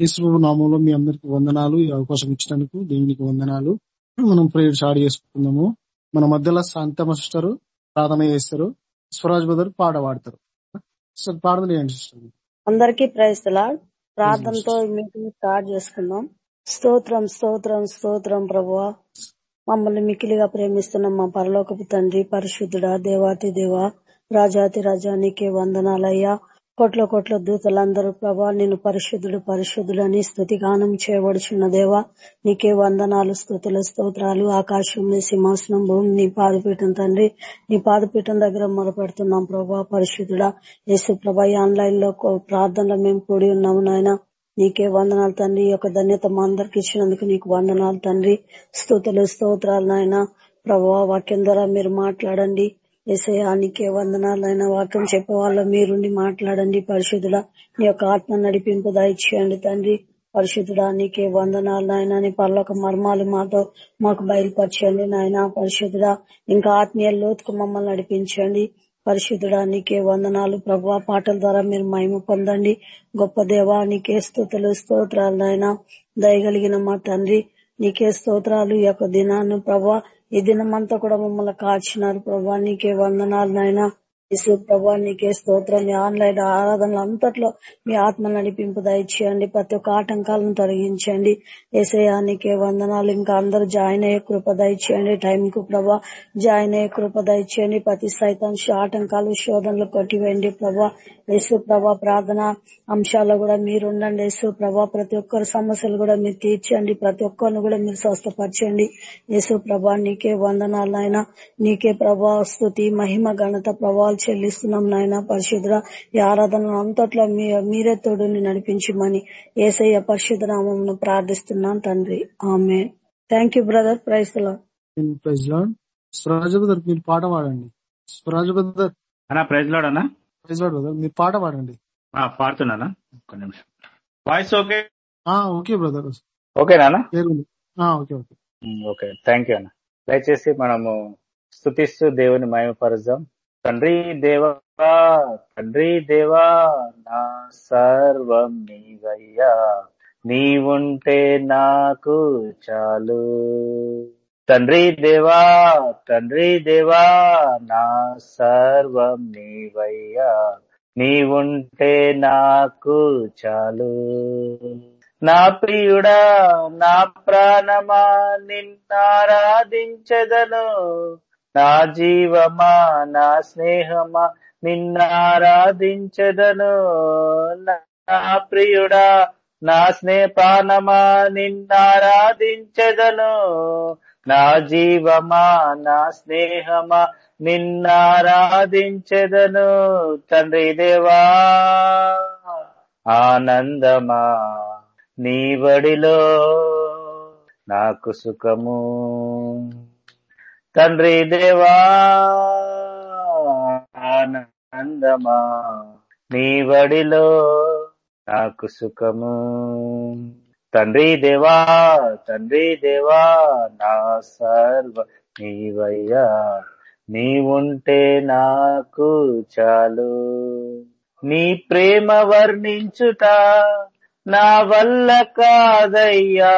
యేసు నామంలో మీ అందరికి వందనాలు. ఈ అవకాశం ఇచ్చినందుకు దేవునికి వందనాలు. మనం ప్రేయర్ స్టార్ట్ చేసుకుందాము. మన మధ్యలో శాంతమ్మ సిస్టర్ ప్రార్థన చేస్తారు. స్వరాజ్ బదర్ పాట పాడతారు. సార్ ప్రార్థన చేయండి సిస్టర్. అందరికీ ప్రార్థనతో మీటింగ్ స్టార్ట్ చేసుకుందాం. స్తోత్రం స్తోత్రం స్తోత్రం ప్రభువా. మమ్మల్ని మికిలిగా ప్రేమిస్తున్న మా పరలోకపు తండ్రి పరిశుద్ధుడా దేవాతి దేవ రాజాతి రాజా నీకే వందనాలయ్యా. కోట్ల కోట్ల దూతలందరూ ప్రభా నేను పరిశుద్ధుడు పరిశుద్ధుడని స్థుతిగానం చేయబడుచున్న దేవా నీకే వందనాలు స్థుతుల స్తోత్రాలు ఆకాశం నీ సింహాసనం భూమి నీ పాదపీఠం తండ్రి. నీ పాదపీఠం దగ్గర మొరపెడుతున్నాం ప్రభా పరిశుద్ధుడా. యేసు ప్రభా ఆన్లైన్లో ప్రార్థనలో మేము కూడి ఉన్నాము నాయన. నీకే వందనాలు తండ్రి. ఈ యొక్క ధన్యత మా అందరికి ఇచ్చినందుకు నీకు వందనాలు తండ్రి. స్థుతులు స్తోత్రాలు నాయన. ప్రభా వాక్యం ద్వారా మీరు మాట్లాడండి. ఎసయానికే వందనాలైన వందనాలు వాక్యం చెప్పేవాళ్ళ మీరుండి మాట్లాడండి పరిశుద్ధుడా. నీ యొక్క ఆత్మ నడిపింపు దయచేయండి తండ్రి. పరిశుద్ధుడా నీకే వందనాలు నాయన నీ పర్లోక మర్మాలు మాతో మాకు బయలుపరచండి నాయన. పరిశుద్ధుడా ఇంకా ఆత్మీయ లోతుకు మమ్మల్ని నడిపించండి. పరిశుద్ధుడా నీకే వందనాలు. ప్రభు పాటల ద్వారా మీరు మహిమ పొందండి. గొప్ప దేవా నీకే స్థుతులు స్తోత్రాలు నాయన. దయగలిగిన మా తండ్రి నీకే స్తోత్రాలు. ఈ యొక్క దినాన్ని ప్రభా ఈ దినమంతా కూడా మమ్మల్ని కాచినారు ప్రభా. నీకే వందనాలు నాయన. యేసు ప్రభా నీకే స్తోత్రం మీ ఆన్లైన్ ఆరాధనలు అంతట్లో మీ ఆత్మ నడిపింపు దయచేయండి. ప్రతి ఒక్క ఆటంకాలను తొలగించండి. ఏసయ్యా వందనాలు. ఇంకా అందరూ జాయిన్ అయ్యే కృప దయచేయండి. టైం కు ప్రభా జాయిన్ అయ్యే కృప దయచేయండి. ప్రతి సైతం ఆటంకాలు శోధనలు కొట్టివేయండి ప్రభా. యేసు ప్రభా ప్రార్థన అంశాల్లో కూడా మీరు ఉండండి. యేసు ప్రభా ప్రతి ఒక్కరి సమస్యలు కూడా మీరు తీర్చండి. ప్రతి ఒక్కరిని కూడా మీరు స్వస్థపరచండి. యేసు ప్రభా నీకే వందనాలు నాయన. నీకే ప్రభా స్థుతి మహిమ ఘనత ప్రభావాలు చెల్లిస్తున్నాం నాయన పరిశుద్ధ ఈ ఆరాధన అంతట్లో మీరే తోడుని నడిపించమని ఏసయ్య పరిశుద్ధ నామమును ప్రార్థిస్తున్నాను తండ్రి. Amen thank you brother praise praise Lord Swaraj brother మీరు పాట పాడండి. స్వరాజ్ బదర్ అన్నా ప్రైజ్ లోడ్ అన్నా. ప్రైజ్ లాడ్ బదర్ మీరు పాట పాడండి. ఆ, పాడుతున్నానా ఒక్క నిమిషం. వాయిస్ ఓకే ఆ ఓకే బ్రదర్ ఓకేనా okay okay. Okay thank you అన్న. దయచేసి మనము స్థుతిస్తూ దేవుని మహిమపరుద్దాం. తండ్రి దేవా తండ్రి దేవా నా సర్వం నీవయ్యా. నీవుంటే నాకు చాలు. తండ్రి దేవా తండ్రి దేవా నా సర్వం నీవయ్యా. నీవుంటే నాకు చాలు. నా ప్రియుడా నా ప్రాణమా నిన్నారాధించదను. నా జీవమా నా స్నేహమా నిన్నారాధించదను. నా ప్రియుడా నా స్నేహ నిన్నారాధించదను. నా జీవమా నా స్నేహమా నిన్నారాధించదను. తండ్రి దేవా ఆనందమా నీ బడిలో నాకు సుఖము. తండ్రి దేవా ఆనందమా నీ వడిలో నాకు సుఖము. తండ్రి దేవా తండ్రి దేవా నా సర్వ నీవయ్యా నీవుంటే నాకు చాలు. నీ ప్రేమ వర్ణించుట నా వల్ల కాదయ్యా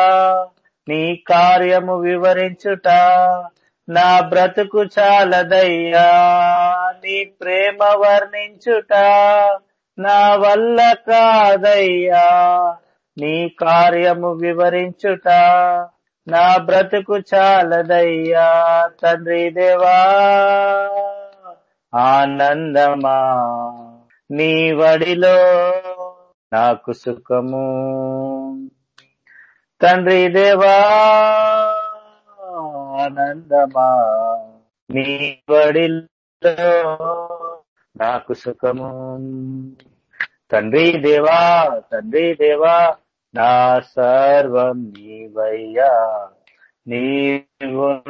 నీ కార్యము వివరించుట నా బ్రతుకు చాలదయ్యా నీ ప్రేమ వర్ణించుట నా వల్ల కాదయ్యా. నీ కార్యము వివరించుట నా బ్రతుకు చాలదయ్యా తండ్రి దేవా. ఆనందమా నీ వడిలో నాకు సుఖము. తండ్రి దేవా. ఆనందమా? నీ బడిలో నాకు సుఖము. తండ్రి దేవా తండ్రి దేవా నా సర్వం నీవయ్యా. నీవు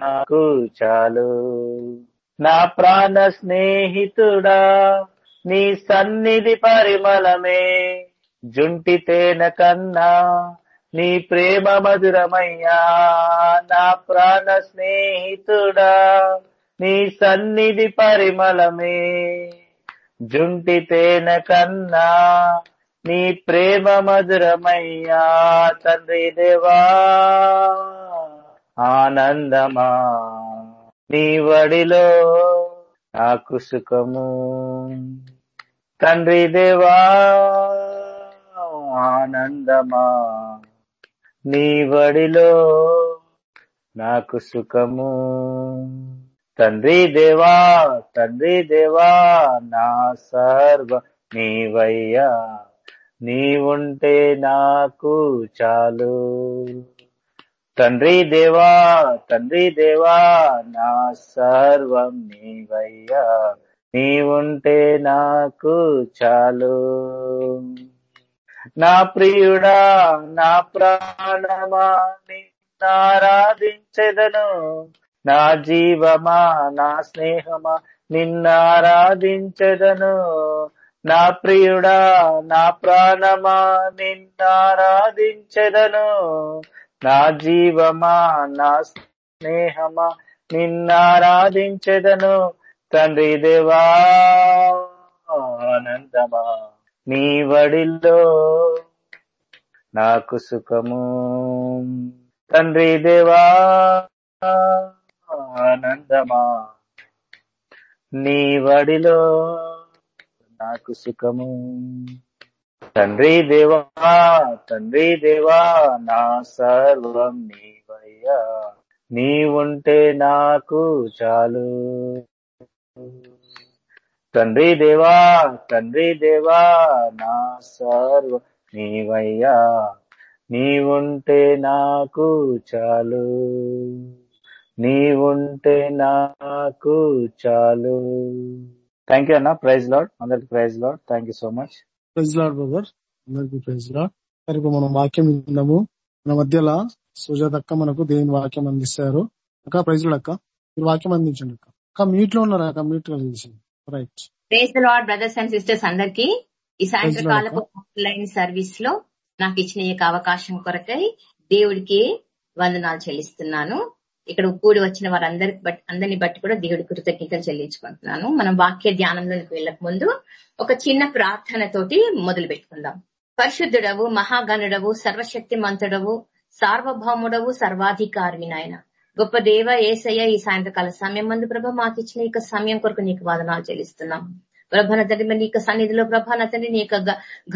నాకు చాలు. నా ప్రాణ స్నేహితుడా నీ సన్నిధి పరిమళమే. జుంటి తేన కన్నా నీ ప్రేమ మధురమయ్యా నా ప్రాణ స్నేహితుడా నీ సన్నిధి పరిమళమే. జుంటి తేన కన్నా నీ ప్రేమ మధురమయ్యా తండ్రి దేవా ఆనందమా. నీ వడిలో నాకు సుఖము. తండ్రి దేవా ఆనందమా. నీ వడిలో నాకు సుఖము. తండ్రి దేవా తండ్రి దేవా నా సర్వ నీవయ్యా. నీవుంటే నాకు చాలు. తండ్రి దేవా తండ్రి దేవా నా సర్వం నీవయ్యా. నీవుంటే నాకు చాలు. నా ప్రియుడా నా ప్రాణమా నిన్నారాధించెదను నా జీవమా నా స్నేహమా నిన్నారాధించెదను నా ప్రియుడా నా ప్రాణమా నిన్నారాధించెదను నా జీవమా నా స్నేహమా నిన్నారాధించెదను తండ్రి దేవా ఆనందమా. నీ వడిల్లో నాకు సుఖము. తండ్రి దేవా ఆనందమా. నీ వడిలో నాకు సుఖము. తండ్రి దేవా తండ్రి దేవా నా సర్వం నీవయ్యా. నీ ఉంటే నాకు చాలు. తండ్రి దేవా తండ్రి దేవా నా సర్వ నీవయ్యా నీవుంటే నాకు చాలు. నీవుంటే నాకు చాలు. థ్యాంక్ యూ అన్న. ప్రైజ్ లాడ్ అందరికి praise Lord thank you so much praise Lord brother అందరికి ప్రైజ్ లాడ్ సరే మనం వాక్యం విన్నాము మన మధ్యలో సుజాత అక్క మనకు దేవుని వాక్యం అందిస్తారు. అక్క ప్రైజ్ లాడ్ అక్క. మీరు వాక్యం అందించండి అక్క. అక్క మీట్లో ఉన్నారు అక్క? లో right praise brothers and sisters అందరికి. ఈ సాయంత్రకాలపు ఆన్లైన్ సర్వీస్లో నాకు ఇచ్చిన ఈ యొక్క అవకాశం కొరకై దేవుడికి వందనాలు చెల్లిస్తున్నాను. ఇక్కడ కూడి వచ్చిన వారందరికి బట్టి అందరిని బట్టి కూడా దేవుడి కృతజ్ఞతలు చెల్లించుకుంటున్నాను. మనం వాక్య ధ్యానంలోకి వెళ్ళక ముందు ఒక చిన్న ప్రార్థన తోటి మొదలు పెట్టుకుందాం. పరిశుద్ధుడవు మహాగణుడవు సర్వశక్తి మంతుడవు సార్వభౌముడవు సర్వాధికారి నాయన గొప్ప దేవ ఏసయ్య ఈ సాయంత్రకాల సమయం మందు ప్రభ మాకు ఇచ్చిన ఈ సమయం కొరకు నీకు వాదనాలు చెల్లిస్తున్నాం. ప్రభాన తండ్రి నీ యొక్క సన్నిధిలో ప్రభాన తండ్రి నీ యొక్క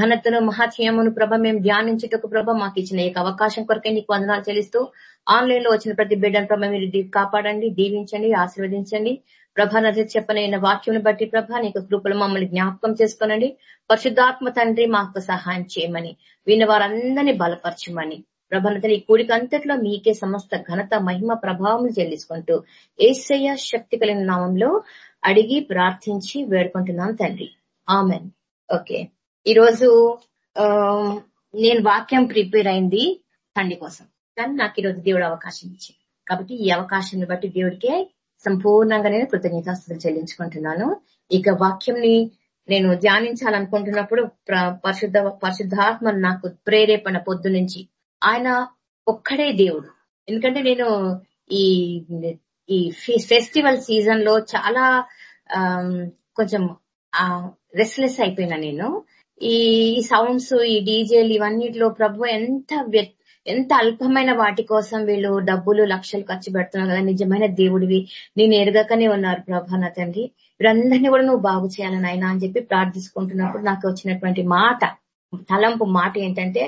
ఘనతను మహాత్మ్యమును ప్రభ మేము ధ్యానించుటకు ప్రభ మాకు ఇచ్చిన ఈ అవకాశం కొరకే నీకు వందనాలు చెల్లిస్తూ ఆన్లైన్లో వచ్చిన ప్రతి బిడ్డను ప్రభ మీరు కాపాడండి దీవించండి ఆశీర్వదించండి. ప్రభా నది చెప్పనైన వాక్యం బట్టి ప్రభ నీకు కృపలు మమ్మల్ని జ్ఞాపకం చేసుకోనండి. పరిశుద్ధాత్మ తండ్రి మాకు సహాయం చేయమని విన్న వారందరినీ బలపరచమని. ప్రభనతని ఈ అంతట్లో మీకే సమస్త ఘనత మహిమ ప్రభావం చెల్లించుకుంటూ ఏసయ్య శక్తి కలిగిన నామంలో అడిగి ప్రార్థించి వేడుకుంటున్నాను తండ్రి. ఆమెన్. ఓకే. ఈరోజు నేను వాక్యం ప్రిపేర్ అయింది తండ్రి కోసం. కానీ నాకు ఈరోజు దేవుడు అవకాశం ఇచ్చింది. కాబట్టి ఈ అవకాశాన్ని బట్టి దేవుడికే సంపూర్ణంగా నేను కృతజ్ఞతాస్తులు చెల్లించుకుంటున్నాను. ఇక వాక్యంని నేను ధ్యానించాలనుకుంటున్నప్పుడు పరిశుద్ధ పరిశుద్ధాత్మ నాకు ప్రేరేపణ పొద్దు నుంచి ఆయన ఒక్కడే దేవుడు. ఎందుకంటే నేను ఈ ఈ ఫెస్టివల్ సీజన్లో చాలా కొంచెం రెస్లెస్ అయిపోయినా నేను. ఈ సౌండ్స్ ఈ డీజేలు ఇవన్నిటిలో ప్రభు ఎంత ఎంత అల్పమైన వాటి కోసం వీళ్ళు డబ్బులు లక్షలు ఖర్చు పెడుతున్నారు కదా నిజమైన దేవుడివి. నేను ఎరగకనే ఉన్నారు ప్రభా నా తండ్రి. వీరందరినీ కూడా నువ్వు బాగు చేయాలని ఆయన అని చెప్పి ప్రార్థించుకుంటున్నప్పుడు నాకు వచ్చినటువంటి మాట తలంపు మాట ఏంటంటే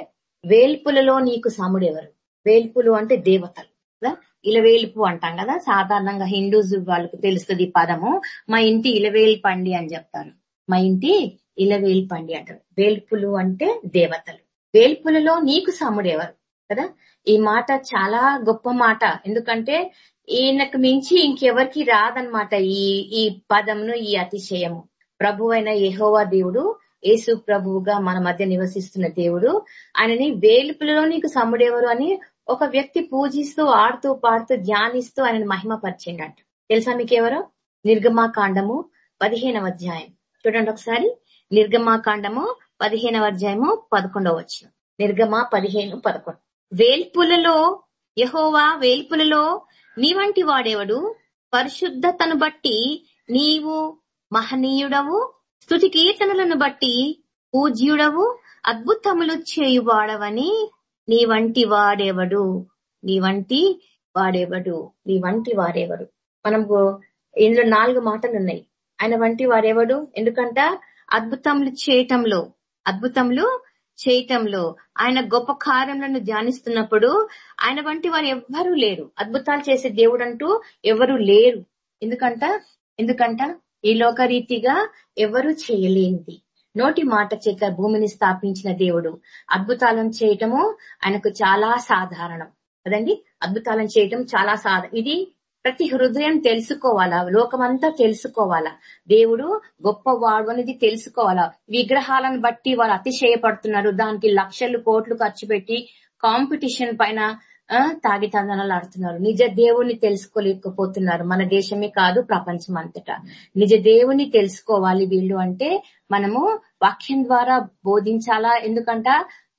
వేల్పులలో నీకు సాముడెవరు వేల్పులు అంటే దేవతలు కదా? ఇలవేల్పు అంటాం కదా? సాధారణంగా హిందూస్ వాళ్ళకు తెలుస్తుంది పదము. మా ఇంటి ఇలవేల్పండి అని చెప్తారు. మా ఇంటి ఇలవేల్పండి అంటారు. వేల్పులు అంటే దేవతలు. వేల్పులలో నీకు సాముడెవరు కదా? ఈ మాట చాలా గొప్ప మాట. ఎందుకంటే ఈయనకు మించి ఇంకెవరికి రాదనమాట ఈ ఈ పదమును ఈ అతిశయము. ప్రభు అయిన యహోవా దేవుడు యేసు ప్రభువుగా మన మధ్య నివసిస్తున్న దేవుడు. ఆయనని వేలుపులలో నీకు సమ్ముడెవరు అని ఒక వ్యక్తి పూజిస్తూ ఆడుతూ పాడుతూ ధ్యానిస్తూ ఆయనని మహిమపరిచిండట. తెలుసా మీకెవరో? నిర్గమాకాండము పదిహేనవ అధ్యాయం. చూడండి ఒకసారి. నిర్గమాకాండము పదిహేనవ అధ్యాయము పదకొండవ వచ్చిన నిర్గమ పదిహేను పదకొండు. వేల్పులలో యహోవా వేల్పులలో నీ వంటి వాడేవాడు? పరిశుద్ధతను బట్టి నీవు మహనీయుడవు స్థుతి కీర్తనలను బట్టి పూజ్యుడవు అద్భుతములు చేయువాడవని నీ వంటి వాడేవడు? నీ వంటి వాడేవడు? నీ వంటి వాడెవడు? మనకు ఇందులో నాలుగు మాటలు ఉన్నాయి ఆయన వంటి వాడేవడు? ఎందుకంట? అద్భుతములు చేయటంలో. అద్భుతములు చేయటంలో. ఆయన గొప్ప కార్యములను ధ్యానిస్తున్నప్పుడు ఆయన వంటి వారు ఎవ్వరూ లేరు. అద్భుతాలు చేసే దేవుడు అంటూ ఎవరు లేరు. ఎందుకంట? ఎందుకంట? ఈ లోకరీతిగా ఎవరు చేయలేనిది. నోటి మాట చేత భూమిని స్థాపించిన దేవుడు అద్భుతాలను చేయటము ఆయనకు చాలా సాధారణం. కదండి? అద్భుతాలను చేయటం చాలా సాధ ఇది ప్రతి హృదయం తెలుసుకోవాలా? లోకమంతా తెలుసుకోవాలా? దేవుడు గొప్పవాడు అనేది తెలుసుకోవాలా? విగ్రహాలను బట్టి వాళ్ళు అతిశయపడుతున్నారు. దానికి లక్షలు కోట్లు ఖర్చు పెట్టి కాంపిటీషన్ పైన తాగితందనాలు ఆడుతున్నారు. నిజ దేవుణ్ణి తెలుసుకోలేకపోతున్నారు. మన దేశమే కాదు ప్రపంచం అంతటా. నిజ దేవుణ్ణి తెలుసుకోవాలి వీళ్ళు అంటే మనము వాక్యం ద్వారా బోధించాలా? ఎందుకంట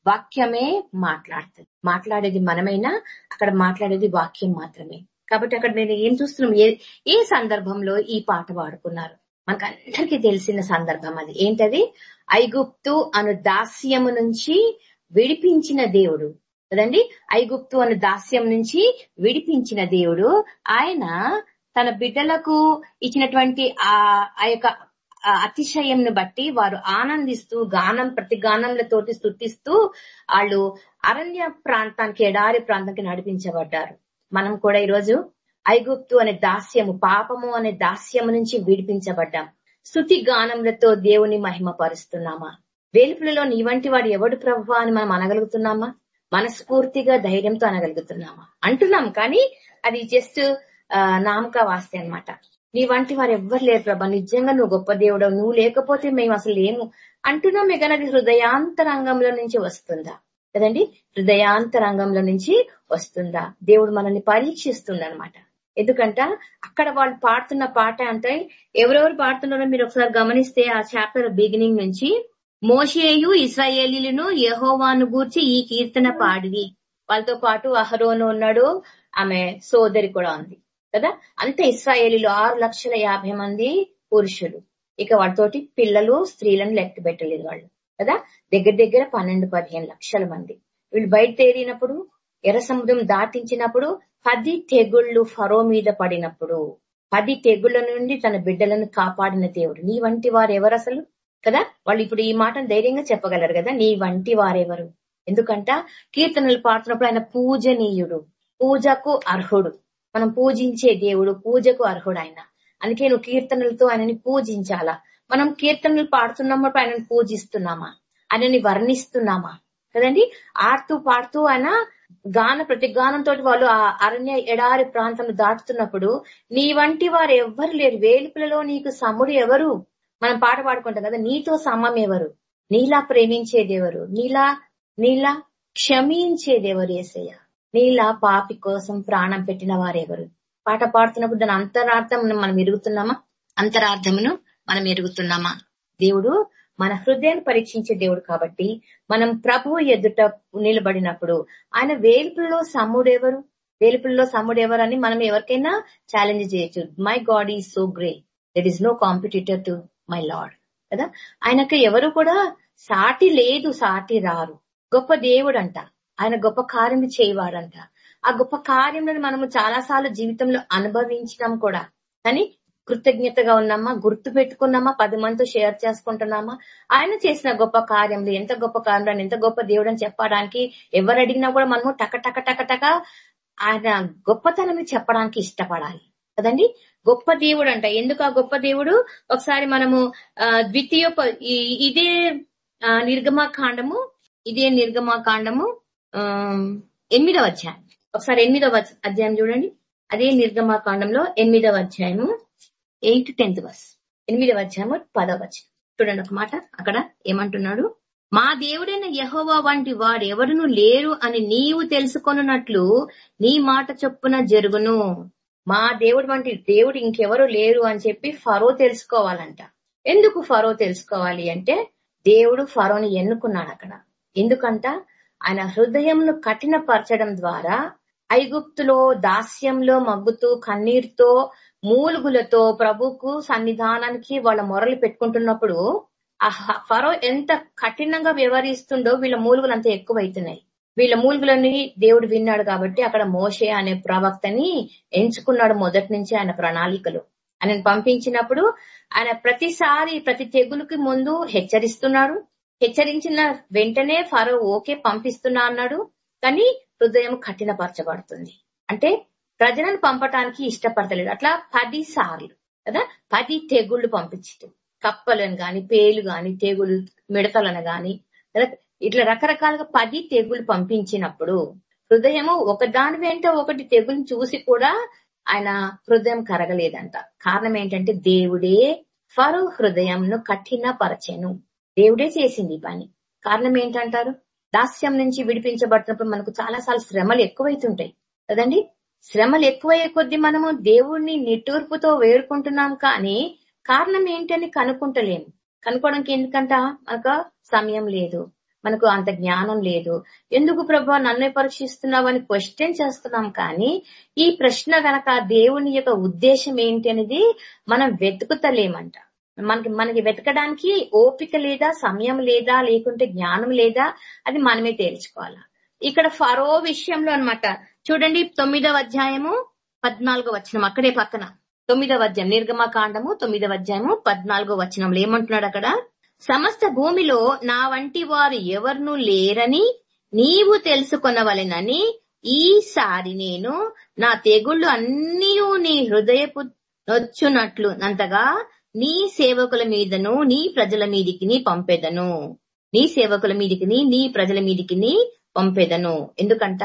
వాక్యమే మాట్లాడుతుంది. మాట్లాడేది మనమైనా అక్కడ మాట్లాడేది వాక్యం మాత్రమే. కాబట్టి అక్కడ నేను ఏం చూస్తున్నాం? ఏ ఏ సందర్భంలో ఈ పాట పాడుకున్నారు? మనకు అందరికీ తెలిసిన సందర్భం అది. ఏంటది? ఐగుప్తు అను దాస్యము నుంచి విడిపించిన దేవుడు. కదండి? ఐగుప్తు అను దాస్యం నుంచి విడిపించిన దేవుడు. ఆయన తన బిడ్డలకు ఇచ్చినటువంటి ఆ ఆ యొక్క అతిశయంను బట్టి వారు ఆనందిస్తూ గానం ప్రతి గానంలతోటి స్థుతిస్తూ వాళ్ళు అరణ్య ప్రాంతానికి ఎడారి ప్రాంతానికి నడిపించబడ్డారు. మనం కూడా ఈరోజు ఐగుప్తు అనే దాస్యము పాపము అనే దాస్యము నుంచి విడిపించబడ్డాం. స్థుతి గానములతో దేవుని మహిమ పరుస్తున్నామా వేలుపులలో నీ వంటి వాడు ఎవడు ప్రభు అని మనం అనగలుగుతున్నామా? మనస్ఫూర్తిగా ధైర్యంతో అనగలుగుతున్నామా? అంటున్నాం కానీ అది జస్ట్ నామక వాస్తే అన్నమాట. నీ వంటి వారు ఎవ్వరు లేరు ప్రభా. నిజంగా నువ్వు గొప్ప దేవుడు నువ్వు లేకపోతే మేము అసలు లేము. అంటున్నామే కానీ అది హృదయాంతరంగంలో నుంచి వస్తుందా? కదండి? హృదయాంతరంగంలో నుంచి వస్తుందా? దేవుడు మనల్ని పరీక్షిస్తుందన్నమాట. ఎందుకంట? అక్కడ వాళ్ళు పాడుతున్న పాట అంటే ఎవరెవరు పాడుతున్నారో మీరు ఒకసారి గమనిస్తే ఆ చాప్టర్ బిగినింగ్ నుంచి మోషేయు ఇస్రాయేలీలను యహోవాను గూర్చి ఈ కీర్తన పాడివి. వాళ్ళతో పాటు అహరోను ఉన్నాడు. ఆమె సోదరి కూడా ఉంది. కదా? అంత ఇస్రాయేలీలు ఆరు లక్షల యాభై మంది పురుషులు. ఇక వాటితోటి పిల్లలు స్త్రీలను లెక్క పెట్టలేదు వాళ్ళు. కదా? దగ్గర దగ్గర పన్నెండు పదిహేను లక్షల మంది. వీళ్ళు బయట తేరినప్పుడు ఎర్ర సముద్రం దాటించినప్పుడు పది తెగుళ్ళు ఫరో మీద పడినప్పుడు పది తెగుళ్ళ నుండి తన బిడ్డలను కాపాడిన దేవుడు. నీ వంటి వారు ఎవరు అసలు? కదా? వాళ్ళు ఇప్పుడు ఈ మాటను ధైర్యంగా చెప్పగలరు కదా? నీ వంటి వారెవరు? ఎందుకంట కీర్తనలు పాడుతున్నప్పుడు ఆయన పూజనీయుడు పూజకు అర్హుడు. మనం పూజించే దేవుడు పూజకు అర్హుడు ఆయన. అందుకే నువ్వు కీర్తనలతో ఆయనని పూజించాలా? మనం కీర్తనలు పాడుతున్నప్పుడు ఆయనని పూజిస్తున్నామా? ఆయనని వర్ణిస్తున్నామా? కదండి? ఆడుతూ పాడుతూ ఆయన గాన ప్రతి గానంతో వాళ్ళు ఆ అరణ్య ఎడారి ప్రాంతం దాటుతున్నప్పుడు నీ వంటి వారు ఎవ్వరు లేరు. వేలుపులలో నీకు సముడు ఎవరు? మనం పాట పాడుకుంటాం కదా నీతో సమం ఎవరు? నీలా ప్రేమించేదెవరు నీలా నీలా క్షమించేదెవరు ఏసయ్య. నీలా పాపి కోసం ప్రాణం పెట్టిన వారెవరు పాట పాడుతున్నప్పుడు దాని అంతరార్థం మనం ఎరుగుతున్నామా? అంతరార్థమును మనం ఎరుగుతున్నామా? దేవుడు మన హృదయాన్ని పరీక్షించే దేవుడు కాబట్టి మనం ప్రభు ఎదుట నిలబడినప్పుడు ఆయన వేలుపుల్లో సమ్ముడెవరు వేలుపుల్లో సమ్ముడెవరు అని మనం ఎవరికైనా ఛాలెంజ్ చేయొచ్చు. My God is so great that is no competitor to my Lord కదా? ఆయనకు ఎవరు కూడా సాటి లేదు సాటి రారు. గొప్ప దేవుడు అంట ఆయన గొప్ప కార్యం చేయవాడంట. ఆ గొప్ప కార్యంలో మనము చాలా సార్లు జీవితంలో అనుభవించినాం కూడా. కానీ కృతజ్ఞతగా ఉన్నామా? గుర్తు పెట్టుకున్నామా? పది మందితో షేర్ చేసుకుంటున్నామా? ఆయన చేసిన గొప్ప కార్యంలో ఎంత గొప్ప కార్యం ఎంత గొప్ప దేవుడు అని చెప్పడానికి ఎవరు అడిగినా కూడా మనము టక టక టక టక ఆయన గొప్పతనం చెప్పడానికి ఇష్టపడాలి. కదండి? గొప్ప దేవుడు అంట ఎందుకు ఆ గొప్ప దేవుడు? ఒకసారి మనము ద్వితీయ ఇదే నిర్గమాకాండము ఇదే నిర్గమాకాండము ఆ ఎనిమిదవ అధ్యాయం. ఒకసారి ఎనిమిదవ అధ్యాయం చూడండి. అదే నిర్గమాకాండంలో ఎనిమిదవ అధ్యాయము ఎయిట్ టెన్త్ బస్ ఎనిమిదవ అధ్యాయము పదవ అధ్యాయం చూడండి ఒక మాట అక్కడ ఏమంటున్నాడు? మా దేవుడైన యహోవా వంటి వాడెవరును లేరు అని నీవు తెలుసుకొనున్నట్లు నీ మాట చొప్పున జరుగును. మా దేవుడు వంటి దేవుడు ఇంకెవరు లేరు అని చెప్పి ఫరో తెలుసుకోవాలంట. ఎందుకు ఫరో తెలుసుకోవాలి అంటే దేవుడు ఫరోని ఎన్నుకున్నాడు అక్కడ. ఎందుకంట? ఆయన హృదయంను కఠినపరచడం ద్వారా ఐగుప్తులో దాస్యంలో మగ్గుతూ కన్నీరుతో మూలుగులతో ప్రభుకు సన్నిధానానికి వాళ్ళ మొరలు పెట్టుకుంటున్నప్పుడు ఆ ఫరో ఎంత కఠినంగా వ్యవహరిస్తుండో వీళ్ళ మూలుగులు అంత ఎక్కువైతున్నాయి. వీళ్ళ మూలుగులని దేవుడు విన్నాడు కాబట్టి అక్కడ మోషే అనే ప్రవక్తని ఎంచుకున్నాడు మొదటి నుంచి ఆయన ప్రణాళికలు. ఆయన పంపించినప్పుడు ఆయన ప్రతిసారి ప్రతి తెగులుకి ముందు హెచ్చరిస్తున్నాడు. హెచ్చరించిన వెంటనే ఫరో ఓకే పంపిస్తున్నా అన్నాడు. కానీ హృదయం కఠినపరచబడుతుంది. అంటే ప్రజలను పంపటానికి ఇష్టపడతలేడు అట్లా పది సార్లు కదా? పది తెగుళ్ళు పంపించటం. కప్పలను గాని పేలు గాని తెగులు మిడతలను గాని కదా? ఇట్లా రకరకాలుగా పది తెగులు పంపించినప్పుడు హృదయము ఒకదాని వెంట ఒకటి తెగులు చూసి కూడా ఆయన హృదయం కరగలేదంట. కారణం ఏంటంటే దేవుడే ఫరు హృదయంను కఠినపరచెను. దేవుడే చేసింది ఈ పని. కారణం ఏంటంటారు? దాస్యం నుంచి విడిపించబడినప్పుడు మనకు చాలా సార్లు శ్రమలు ఎక్కువైతుంటాయి. కదండి? శ్రమలు ఎక్కువయ్యే కొద్దీ మనము దేవుణ్ణి నిట్టూర్పుతో వేడుకుంటున్నాం కానీ కారణం ఏంటని కనుక్కుంటలేము. కనుక్కోవడానికి ఎందుకంట? మనకు సమయం లేదు. మనకు అంత జ్ఞానం లేదు. ఎందుకు ప్రభు? నన్నే పరీక్షిస్తున్నావు అని క్వశ్చన్ చేస్తున్నాం కానీ ఈ ప్రశ్న గనక దేవుని యొక్క ఉద్దేశం ఏంటి అనేది మనం వెతుకుతలేమంట. మనకి మనకి వెతకడానికి ఓపిక లేదా సమయం లేదా లేకుంటే జ్ఞానం లేదా అది మనమే తేల్చుకోవాలా. ఇక్కడ ఫరో విషయంలో అన్నమాట. చూడండి తొమ్మిదవ అధ్యాయము పద్నాలుగో వచనం అక్కడే పక్కన. తొమ్మిదవ అధ్యాయం నిర్గమకాండము తొమ్మిదవ అధ్యాయము పద్నాలుగో వచనంలో ఏమంటున్నాడు అక్కడ? సమస్త భూమిలో నా వంటి వారు ఎవరును లేరని నీవు తెలుసుకొనవలెనని ఈసారి నేను నా తెగుళ్ళు అన్నీ నీ హృదయపు నొచ్చునట్లు అంతగా నీ సేవకుల మీదను నీ ప్రజల మీదికి పంపెదను. నీ సేవకుల మీదికి నీ ప్రజల మీదికి పంపెదను. ఎందుకంట?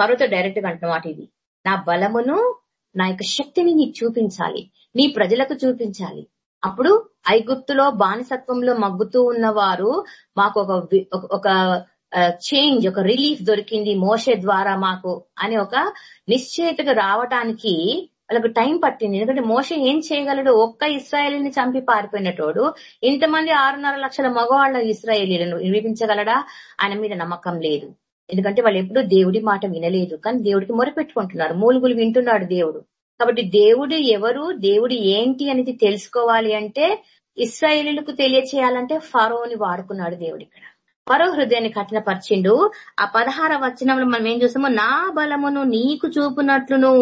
పర్వత డైరెక్ట్గా అంటున్నమాట ఇది. నా బలమును నా యొక్క శక్తిని నీకు చూపించాలి. నీ ప్రజలకు చూపించాలి. అప్పుడు ఐగుప్తులో బానిసత్వంలో మగ్గుతూ ఉన్నవారు మాకు ఒక ఒక- ఒక చేంజ్ ఒక రిలీఫ్ దొరికింది మోషే ద్వారా మాకు అని ఒక నిశ్చయితకు రావటానికి వాళ్ళకు టైం పట్టింది. ఎందుకంటే మోషే ఏం చేయగలడు? ఒక్క ఇస్రాయేలీని చంపి పారిపోయినటోడు. ఇంతమంది ఆరున్నర లక్షల మగవాళ్ళ ఇస్రాయేలీలను వినిపించగలడా ఆయన మీద నమ్మకం లేదు. ఎందుకంటే వాళ్ళు ఎప్పుడూ దేవుడి మాట వినలేదు. కానీ దేవుడికి మొరపెట్టుకుంటున్నారు. మూలుగులు వింటున్నాడు దేవుడు. కాబట్టి దేవుడు ఎవరు దేవుడు ఏంటి అనేది తెలుసుకోవాలి అంటే ఇస్రాయేలీలకు తెలియచేయాలంటే ఫరోని వాడుకున్నాడు దేవుడు ఇక్కడ. ఫరో హృదయాన్ని కఠినపరిచిండు. ఆ పదహార వచనంలో మనం ఏం చూస్తామో నా బలమును నీకు చూపునట్లును.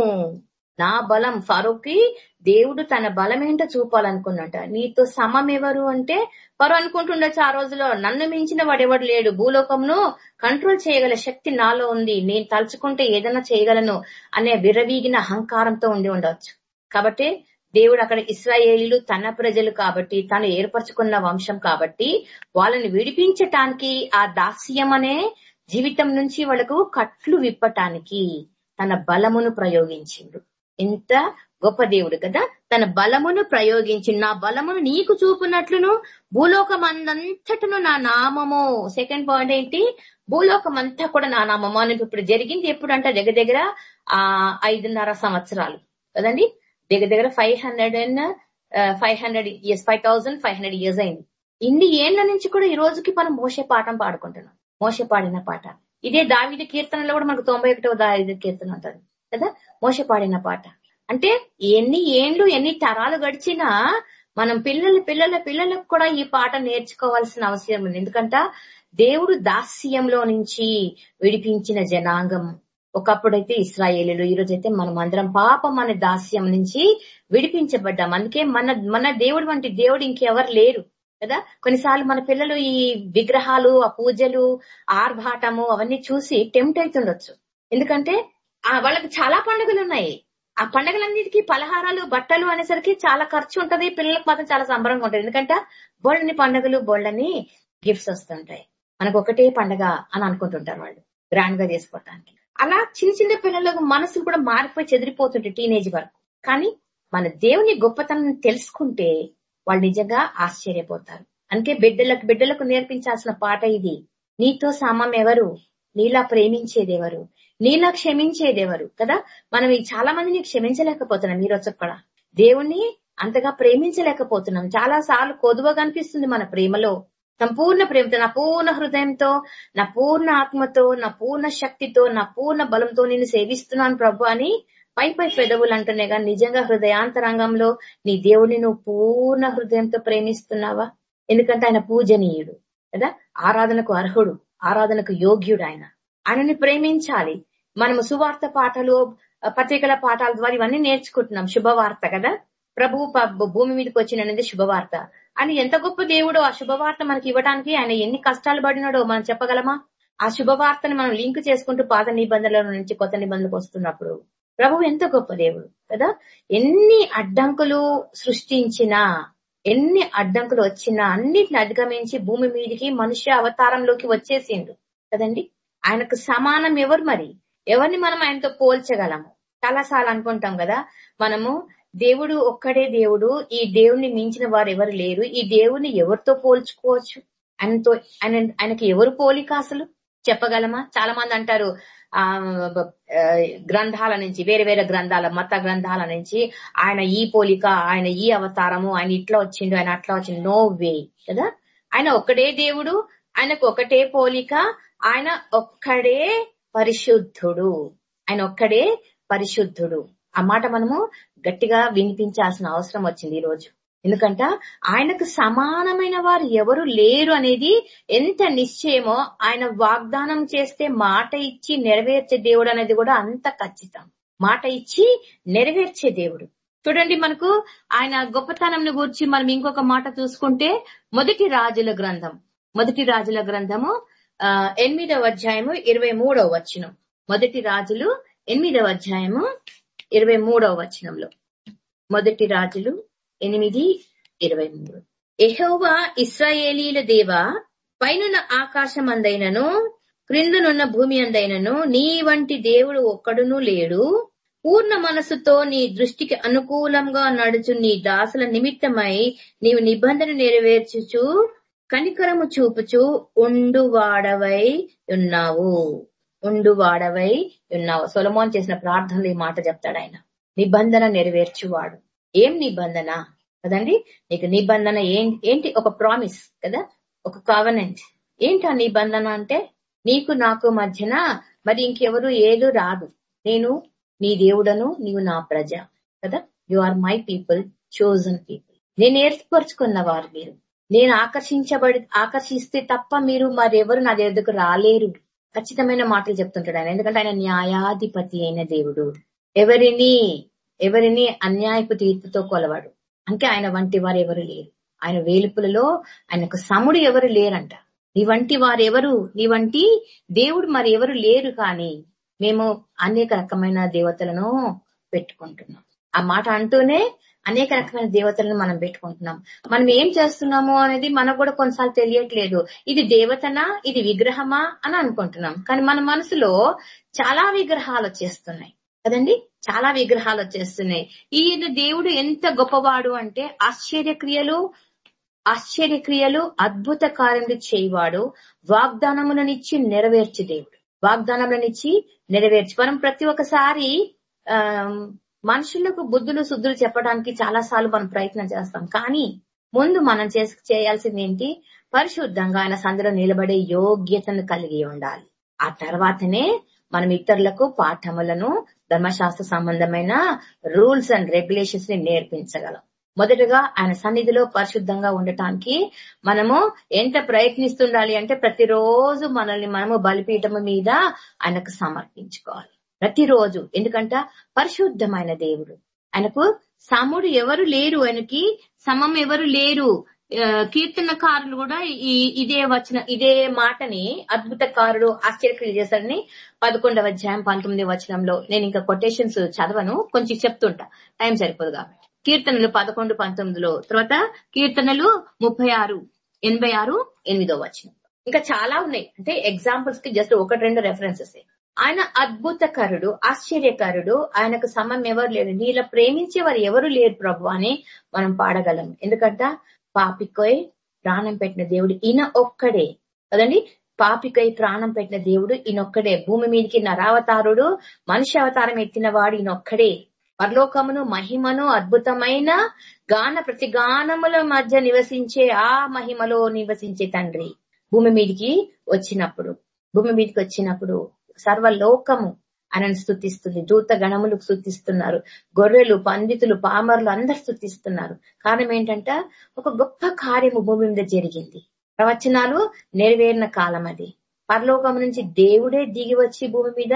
నా బలం ఫరోకి దేవుడు తన బలం ఏంటో చూపాలనుకున్నట. నీతో సమం ఎవరు అంటే ఫరు అనుకుంటుండొచ్చు ఆ రోజులో. నన్ను మించిన వాడెవడు లేడు. భూలోకంను కంట్రోల్ చేయగల శక్తి నాలో ఉంది. నేను తలుచుకుంటే ఏదైనా చేయగలను అనే విరవీగిన అహంకారంతో ఉండి ఉండవచ్చు కాబట్టి దేవుడు అక్కడ ఇస్రాయేలీలు తన ప్రజలు కాబట్టి తను ఏర్పరచుకున్న వంశం కాబట్టి వాళ్ళని విడిపించటానికి ఆ దాస్యం అనే జీవితం నుంచి వాళ్ళకు కట్లు విప్పటానికి తన బలమును ప్రయోగించిండు. ఎంత గొప్ప దేవుడు కదా? తన బలమును ప్రయోగించి నా బలమును నీకు చూపునట్లును భూలోకమందంతటను నా నామము. సెకండ్ పాయింట్ ఏంటి? భూలోకమంతా కూడా నా నామము అని ఇప్పుడు జరిగింది. ఎప్పుడు అంటే దగ్గర దగ్గర ఆ ఐదున్నర సంవత్సరాలు. కదండి? దగ్గర దగ్గర five hundred and five hundred years five thousand five hundred years అయింది. ఇన్ని ఏళ్ళ నుంచి కూడా ఈ రోజుకి మనం మోసే పాఠం పాడుకుంటున్నాం. మోసే పాడిన పాట. ఇదే దావిద కీర్తనలో కూడా మనకు తొంభై ఒకటో దావిద కీర్తన ఉంటుంది. కదా? మోస పాడిన పాట. అంటే ఎన్ని ఏండ్లు ఎన్ని తరాలు గడిచినా మనం పిల్లల పిల్లల పిల్లలకు కూడా ఈ పాట నేర్చుకోవాల్సిన అవసరం ఉంది. ఎందుకంట దేవుడు దాస్యంలో నుంచి విడిపించిన జనాంగం ఒకప్పుడైతే ఇస్రాయేలీలు ఈ రోజైతే మనం అందరం పాపం అనే దాస్యం నుంచి విడిపించబడ్డాం. అందుకే మన మన దేవుడు వంటి దేవుడు ఇంకెవరు లేరు కదా? కొన్నిసార్లు మన పిల్లలు ఈ విగ్రహాలు ఆ పూజలు ఆర్భాటము అవన్నీ చూసి టెంప్ట్ అవుతుండొచ్చు. ఎందుకంటే ఆ వాళ్ళకి చాలా పండుగలు ఉన్నాయి ఆ పండుగలన్నిటికీ పలహారాలు బట్టలు అనేసరికి చాలా ఖర్చు ఉంటది. పిల్లలకు మాత్రం చాలా సంబరంగా ఉంటది. ఎందుకంటే బోళ్ళని పండుగలు బోళ్ళని గిఫ్ట్స్ వస్తుంటాయి మనకు ఒకటే పండగ అని అనుకుంటుంటారు వాళ్ళు గ్రాండ్గా చేసుకోవటానికి. అలా చిన్న చిన్న పిల్లలకు మనసులు కూడా మారిపోయి చెదిరిపోతుంటాయి టీనేజ్ వరకు. కానీ మన దేవుని గొప్పతనం తెలుసుకుంటే వాళ్ళు నిజంగా ఆశ్చర్యపోతారు. అందుకే బిడ్డలకు బిడ్డలకు నేర్పించాల్సిన పాట ఇది. నీతో సమం ఎవరు? నీలా ప్రేమించేదెవరు నీలా క్షమించేదెవరు కదా? మనం ఈ చాలా మందిని క్షమించలేకపోతున్నాం ఈ రోజు కూడా దేవుణ్ణి అంతగా ప్రేమించలేకపోతున్నాం. చాలా సార్లు కొదువగా అనిపిస్తుంది మన ప్రేమలో. సంపూర్ణ ప్రేమతో నా పూర్ణ హృదయంతో నా పూర్ణ ఆత్మతో నా పూర్ణ శక్తితో నా పూర్ణ బలంతో నేను సేవిస్తున్నాను ప్రభు అని పై పై పెదవులు అంటున్నాయి. కానీ నిజంగా హృదయాంతరంగంలో నీ దేవుని నువ్వు పూర్ణ హృదయంతో ప్రేమిస్తున్నావా? ఎందుకంటే ఆయన పూజనీయుడు కదా? ఆరాధనకు అర్హుడు ఆరాధనకు యోగ్యుడు ఆయన. ఆయనని ప్రేమించాలి. మనము సువార్త పాటలు పత్రికల పాఠాల ద్వారా ఇవన్నీ నేర్చుకుంటున్నాం. శుభవార్త కదా? ప్రభు భూమి మీదకి వచ్చినది శుభవార్త. అని ఎంత గొప్ప దేవుడో ఆ శుభవార్త మనకి ఇవ్వడానికి ఆయన ఎన్ని కష్టాలు పడినాడో మనం చెప్పగలమా? ఆ శుభవార్తను మనం లింక్ చేసుకుంటూ పాత నిబంధనల నుంచి కొత్త నిబంధనలకు వస్తున్నప్పుడు. ప్రభు ఎంత గొప్ప దేవుడు కదా? ఎన్ని అడ్డంకులు సృష్టించినా ఎన్ని అడ్డంకులు వచ్చినా అన్నిటిని అధిగమించి భూమి మీదకి మనుష్య అవతారంలోకి వచ్చేసిండు కదండి? ఆయనకు సమానం ఎవరు మరి? ఎవరిని మనం ఆయనతో పోల్చగలము? చాలాసార్లు అనుకుంటాం కదా మనము దేవుడు ఒక్కడే దేవుడు ఈ దేవుణ్ణి మించిన వారు ఎవరు లేరు ఈ దేవుణ్ణి ఎవరితో పోల్చుకోవచ్చు? ఆయనతో ఆయన ఆయనకి ఎవరు పోలిక అసలు? చెప్పగలమా? చాలా మంది అంటారు ఆ గ్రంథాల నుంచి వేరే వేరే గ్రంథాల మత గ్రంథాల నుంచి ఆయన ఈ పోలిక ఆయన ఈ అవతారము ఆయన ఇట్లా వచ్చిండు ఆయన అట్లా వచ్చిండు. No way. కదా? ఆయన ఒక్కడే దేవుడు ఆయనకు ఒకటే పోలిక ఆయన ఒక్కడే పరిశుద్ధుడు. ఆయన ఒక్కడే పరిశుద్ధుడు. ఆ మాట మనము గట్టిగా వినిపించాల్సిన అవసరం వచ్చింది ఈ రోజు ఎందుకంట ఆయనకు సమానమైన వారు ఎవరు లేరు అనేది ఎంత నిశ్చయమో ఆయన వాగ్దానం చేస్తే మాట ఇచ్చి నెరవేర్చే దేవుడు అనేది కూడా అంత ఖచ్చితం. మాట ఇచ్చి నెరవేర్చే దేవుడు. చూడండి మనకు ఆయన గొప్పతనం గురించి మనం ఇంకొక మాట చూసుకుంటే మొదటి రాజుల గ్రంథం. మొదటి రాజుల గ్రంథము ఎనిమిదవ అధ్యాయము ఇరవై మూడవ వచనం. మొదటి రాజులు ఎనిమిదవ అధ్యాయము ఇరవై మూడవ వచనంలో. మొదటి రాజులు ఎనిమిది ఇరవై మూడు. ఎహోవా ఇస్రాయేలీల దేవ పైనున్న ఆకాశం అందైనను క్రిందనున్న భూమి అందైనను నీ వంటి దేవుడు ఒక్కడునూ లేడు. పూర్ణ మనసుతో నీ దృష్టికి అనుకూలంగా నడుచు నీ దాసుల నిమిత్తమై నీవు నిబంధన నెరవేర్చుచు కనికరము చూపుచు ఉండువాడవై ఉన్నావు. ఉండువాడవై ఉన్నావు. సొలమోన్ చేసిన ప్రార్థనలు ఈ మాట చెప్తాడు ఆయన. నిబంధన నెరవేర్చువాడు. ఏం నిబంధన? కదండి నీకు నిబంధన ఏంటి ఒక ప్రామిస్ కదా? ఒక కావనెంట్ ఏంటి ఆ నిబంధన అంటే? నీకు నాకు మధ్యన మరి ఇంకెవరు ఏదు రాదు. నేను నీ దేవుడను నీవు నా ప్రజ కదా? You are my people chosen people నేను ఏర్పరచుకున్న వారు మీరు. నేను ఆకర్షించబడి ఆకర్షిస్తే తప్ప మీరు మరెవరు నా దగ్గరకు రాలేరు. ఖచ్చితమైన మాటలు చెప్తుంటాడు ఆయన. ఎందుకంటే ఆయన న్యాయాధిపతి అయిన దేవుడు. ఎవరిని ఎవరిని అన్యాయపు తీర్పుతో కొలవాడు. అంటే ఆయన వంటి వారు ఎవరు లేరు. ఆయన వేలుపులలో ఆయనకు సముడు ఎవరు లేరంట. నీ వంటి వారెవరు? నీ వంటి దేవుడు మరి ఎవరు లేరు కానీ మేము అనేక రకమైన దేవతలను పెట్టుకుంటున్నాం. ఆ మాట అంటూనే అనేక రకమైన దేవతలను మనం పెట్టుకుంటున్నాం. మనం ఏం చేస్తున్నాము అనేది మనకు కూడా కొన్నిసార్లు తెలియట్లేదు. ఇది దేవతనా? ఇది విగ్రహమా? అని అనుకుంటున్నాం. కానీ మన మనసులో చాలా విగ్రహాలు వచ్చేస్తున్నాయి. కదండి? చాలా విగ్రహాలు వచ్చేస్తున్నాయి. ఈయన దేవుడు ఎంత గొప్పవాడు అంటే ఆశ్చర్యక్రియలు ఆశ్చర్యక్రియలు అద్భుత కార్యములు చేయవాడు. వాగ్దానములనిచ్చి నెరవేర్చి దేవుడు. వాగ్దానములనిచ్చి నెరవేర్చి. మనం ప్రతి ఒక్కసారి ఆ మనుషులకు బుద్ధులు శుద్ధులు చెప్పడానికి చాలా సార్లు మనం ప్రయత్నం చేస్తాం. కానీ ముందు మనం చేయాల్సింది ఏంటి? పరిశుద్ధంగా ఆయన సందులో నిలబడే యోగ్యతను కలిగి ఉండాలి. ఆ తర్వాతనే మనం ఇతరులకు పాఠములను ధర్మశాస్త్ర సంబంధమైన రూల్స్ అండ్ రెగ్యులేషన్స్ని నేర్పించగలం. మొదటగా ఆయన సన్నిధిలో పరిశుద్ధంగా ఉండటానికి మనము ఎంత ప్రయత్నిస్తుండాలి అంటే ప్రతిరోజు మనల్ని మనము బలిపీఠము మీద ఆయనకు సమర్పించుకోవాలి. ప్రతిరోజు. ఎందుకంట? పరిశుద్ధమైన దేవుడు. ఆయనకు సముడు ఎవరు లేరు ఆయనకి సమం ఎవరు లేరు. కీర్తనకారులు కూడా ఈ ఇదే వచ్చిన ఇదే మాటని అద్భుతకారుడు ఆశ్చర్యక్రియ చేశారని పదకొండవ అధ్యాయం పంతొమ్మిది వచనంలో నేను ఇంకా కొటేషన్స్ చదవను కొంచెం చెప్తుంటా. టైం సరిపోదు కాబట్టి. కీర్తనలు పదకొండు పంతొమ్మిదిలో. తర్వాత కీర్తనలు ముప్పై ఆరు ఎనభై ఆరు ఎనిమిదో వచనం. ఇంకా చాలా ఉన్నాయి. అంటే ఎగ్జాంపుల్స్కి జస్ట్ ఒకటి రెండు రెఫరెన్సెస్ ఆయన అద్భుతకరుడు ఆశ్చర్యకరుడు. ఆయనకు సమం ఎవరు లేరు. నీలా ప్రేమించేవారు ఎవరు లేరు ప్రభు అని మనం పాడగలం. ఎందుకంట? పాపికోయ్ ప్రాణం పెట్టిన దేవుడు ఈయన ఒక్కడే. కదండి? పాపికై ప్రాణం పెట్టిన దేవుడు ఈయనొక్కడే భూమి మీదకి నరావతారుడు మనిషి అవతారం ఎత్తిన వాడు ఈయనొక్కడే పరలోకమును మహిమను అద్భుతమైన గాన ప్రతి గానముల మధ్య నివసించే ఆ మహిమలో నివసించే తండ్రి భూమి మీదకి వచ్చినప్పుడు. భూమి మీదకి వచ్చినప్పుడు సర్వలోకము ఆయనను స్థుతిస్తుంది దూత గణములు స్థుతిస్తున్నారు గొర్రెలు పండితులు పామరులు అందరు స్థుతిస్తున్నారు కారణం ఏంటంటే? ఒక గొప్ప కార్యము భూమి మీద జరిగింది. ప్రవచనాలు నెరవేరిన కాలం అది. పరలోకం నుంచి దేవుడే దిగి వచ్చి భూమి మీద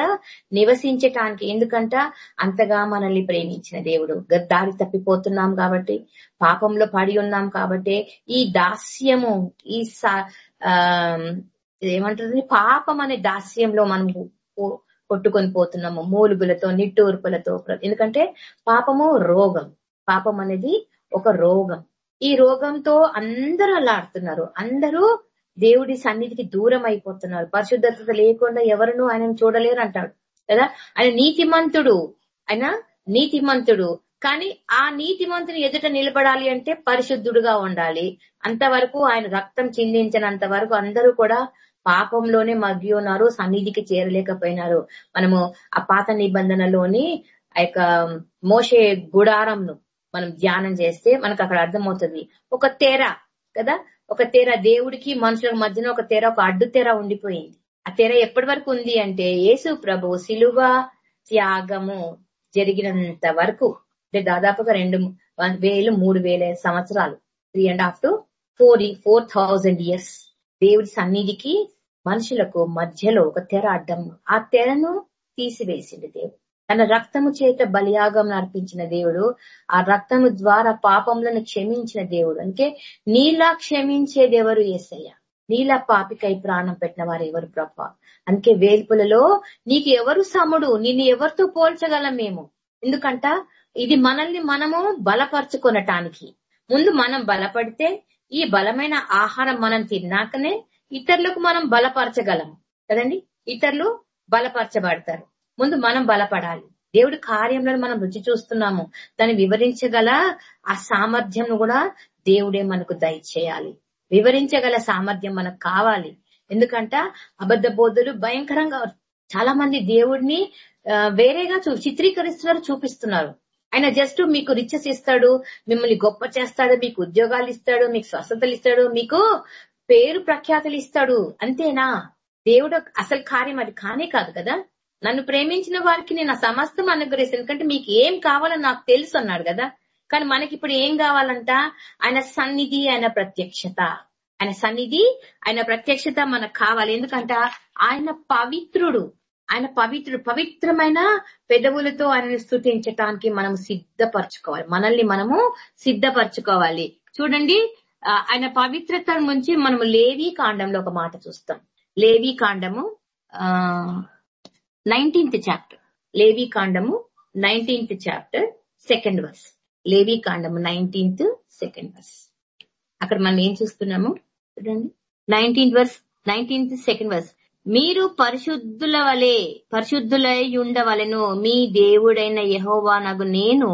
నివసించటానికి ఎందుకంట? అంతగా మనల్ని ప్రేమించిన దేవుడు. దారి తప్పిపోతున్నాం కాబట్టి పాపంలో పడి ఉన్నాం కాబట్టి ఈ దాస్యము ఈ ఏమంటుంది? పాపం అనే దాస్యంలో మనం కొట్టుకొని పోతున్నాము. మూలుగులతో నిట్టూర్పులతో ఎందుకంటే పాపము రోగం. పాపం అనేది ఒక రోగం. ఈ రోగంతో అందరూ అలాడుతున్నారు అందరూ దేవుడి సన్నిధికి దూరం అయిపోతున్నారు. పరిశుద్ధత లేకుండా ఎవరును ఆయన చూడలేరు అంటాడు. కదా? ఆయన నీతిమంతుడు. ఆయన నీతిమంతుడు. కానీ ఆ నీతిమంతుని ఎదుట నిలబడాలి అంటే పరిశుద్ధుడుగా ఉండాలి. అంతవరకు ఆయన రక్తం చిందించినంత వరకు అందరూ కూడా పాపంలోనే మగ్గి ఉన్నారు సన్నిధికి చేరలేకపోయినారు. మనము ఆ పాత నిబంధనలోని ఆ యొక్క మోసే గుడారంను మనం ధ్యానం చేస్తే మనకు అక్కడ అర్థమవుతుంది. ఒక తెర కదా? ఒక తెర దేవుడికి మనుషుల మధ్యన ఒక తెర ఒక అడ్డు తెర ఉండిపోయింది. ఆ తెర ఎప్పటి వరకు ఉంది అంటే యేసు ప్రభు శిలువ త్యాగము జరిగినంత వరకు అంటే దాదాపుగా రెండు వేలు మూడు వేల సంవత్సరాలు three and half to four four thousand years దేవుడి సన్నిధికి మనుషులకు మధ్యలో ఒక తెర అడ్డం ఆ తెరను తీసివేసింది దేవుడు. తన రక్తము చేత బలియాగం అర్పించిన దేవుడు ఆ రక్తము ద్వారా పాపములను క్షమించిన దేవుడు. అంటే నీలా క్షమించేదెవరు? ఏసయ్య. నీలా పాపికై ప్రాణం పెట్టిన వారు ఎవరు ప్రభ? అందుకే వేల్పులలో నీకు ఎవరు సముడు? నిన్ను ఎవరితో పోల్చగలం మేము? ఎందుకంట ఇది మనల్ని మనము బలపరుచుకొనటానికి. ముందు మనం బలపడితే ఈ బలమైన ఆహారం మనం తిన్నాకనే ఇతరులకు మనం బలపరచగలం. కదండి? ఇతరులు బలపరచబడతారు. ముందు మనం బలపడాలి. దేవుడి కార్యంలో మనం రుచి చూస్తున్నాము. దాన్ని వివరించగల ఆ సామర్థ్యం కూడా దేవుడే మనకు దయచేయాలి. వివరించగల సామర్థ్యం మనకు కావాలి. ఎందుకంట అబద్ధ బోధులు భయంకరంగా చాలా మంది దేవుడిని వేరేగా చూ చిత్రీకరిస్తున్నారు చూపిస్తున్నారు. ఆయన జస్ట్ మీకు రిచెస్ ఇస్తాడు మిమ్మల్ని గొప్ప చేస్తాడు మీకు ఉద్యోగాలు ఇస్తాడు మీకు స్వస్థతలు ఇస్తాడు మీకు పేరు ప్రఖ్యాతులు ఇస్తాడు. అంతేనా? దేవుడు అసలు కార్యం అది కానే కాదు కదా? నన్ను ప్రేమించిన వారికి నేను ఆ సమస్తం అనుగ్రహిస్తాను. ఎందుకంటే మీకు ఏం కావాలో నాకు తెలుసు అన్నాడు కదా? కానీ మనకి ఇప్పుడు ఏం కావాలంట? ఆయన సన్నిధి ఆయన ప్రత్యక్షత. ఆయన సన్నిధి ఆయన ప్రత్యక్షత మనకు కావాలి. ఎందుకంట? ఆయన పవిత్రుడు. ఆయన పవిత్రుడు. పవిత్రమైన పెదవులతో ఆయనను స్థుతించటానికి మనం సిద్ధపరచుకోవాలి. మనల్ని మనము సిద్ధపరచుకోవాలి. చూడండి ఆయన పవిత్రత నుంచి మనము లేవీ కాండంలో ఒక మాట చూస్తాం. లేవీ కాండము ఆ నైన్టీన్త్ చాప్టర్. లేవీ కాండము nineteenth chapter second verse. Levi కాండము నైన్టీన్త్ సెకండ్ వర్స్. అక్కడ మనం ఏం చూస్తున్నాము? చూడండి. Nineteenth verse nineteenth second verse. మీరు పరిశుద్ధుల వలె పరిశుద్ధులై ఉండవలను. మీ దేవుడైన యహోవా నాకు నేను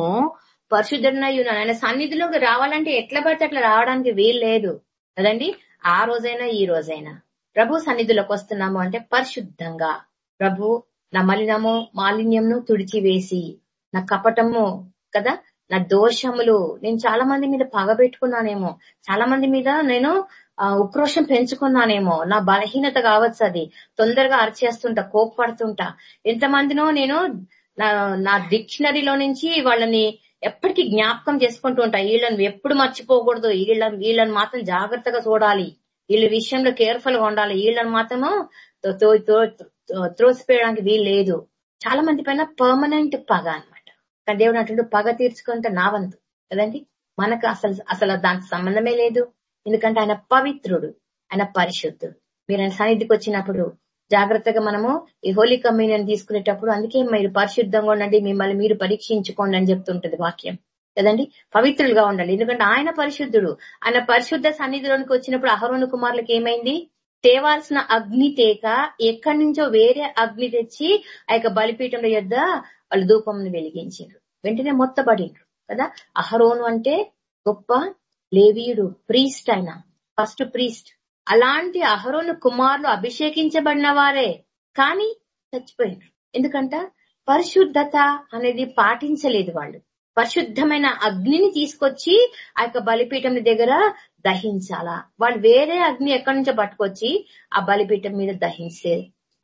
పరిశుద్ధుడనై ఉన్నాను. ఆయన సన్నిధిలోకి రావాలంటే ఎట్లా పడితే అట్లా రావడానికి వీలు లేదు. కదండి? ఆ రోజైనా ఈ రోజైనా. ప్రభు సన్నిధిలోకి వస్తున్నాము అంటే పరిశుద్ధంగా. ప్రభు నా మలినము మాలిన్యంను తుడిచివేసి నా కపటము కదా నా దోషములు. నేను చాలా మంది మీద పగబెట్టుకున్నానేమో చాలా మంది మీద నేను ఉక్రోషం పెంచుకున్నానేమో. నా బలహీనత కావచ్చు అది. తొందరగా అరిచేస్తుంటా కోప్పడుతుంటా. ఎంతమందినో నేను నా డిక్షనరీలో నుంచి వాళ్ళని ఎప్పటికీ జ్ఞాపకం చేసుకుంటూ ఉంటాయి వీళ్ళని ఎప్పుడు మర్చిపోకూడదు వీళ్ళ వీళ్ళని మాత్రం జాగ్రత్తగా చూడాలి. వీళ్ళ విషయంలో కేర్ఫుల్గా ఉండాలి. వీళ్ళని మాత్రము త్రోసిపోయడానికి వీలు లేదు. చాలా మంది పైన పర్మనెంట్ పగ అనమాట కానీ దేవుడు అంటుండే పగ తీర్చుకుంటే నా వంతు. కదండి? మనకు అసలు అసలు దానికి సంబంధమే లేదు. ఎందుకంటే ఆయన పవిత్రుడు ఆయన పరిశుద్ధుడు. మీరు ఆయన సన్నిధికి వచ్చినప్పుడు జాగ్రత్తగా మనము ఈ హోలీ కమ్యూనియన్ తీసుకునేటప్పుడు అందుకే మీరు పరిశుద్ధంగా ఉండండి మిమ్మల్ని మీరు పరీక్షించుకోండి అని చెప్తుంటది వాక్యం. కదండి? పవిత్రులుగా ఉండాలి ఎందుకంటే ఆయన పరిశుద్ధుడు. ఆయన పరిశుద్ధ సన్నిధిలోనికి వచ్చినప్పుడు అహరోను కుమారులకు ఏమైంది? తేవాల్సిన అగ్ని తేక ఎక్కడి నుంచో వేరే అగ్ని తెచ్చి ఆ యొక్క బలిపీఠంలో యొద్ వాళ్ళు ధూపంను వెలిగించారు వెంటనే మొత్తబడిండ్రు కదా? అహరోను అంటే గొప్ప లేవీయుడు ప్రీస్ట్ ఆయన. ఫస్ట్ ప్రీస్ట్ అలాంటి అహరోను కుమారులు అభిషేకించబడిన వారే కానీ చచ్చిపోయారు ఎందుకంట? పరిశుద్ధత అనేది పాటించలేదు వాళ్ళు. పరిశుద్ధమైన అగ్నిని తీసుకొచ్చి ఆ యొక్క బలిపీఠం దగ్గర దహించాలా. వాళ్ళు వేరే అగ్ని ఎక్కడి నుంచో పట్టుకొచ్చి ఆ బలిపీఠం మీద దహించే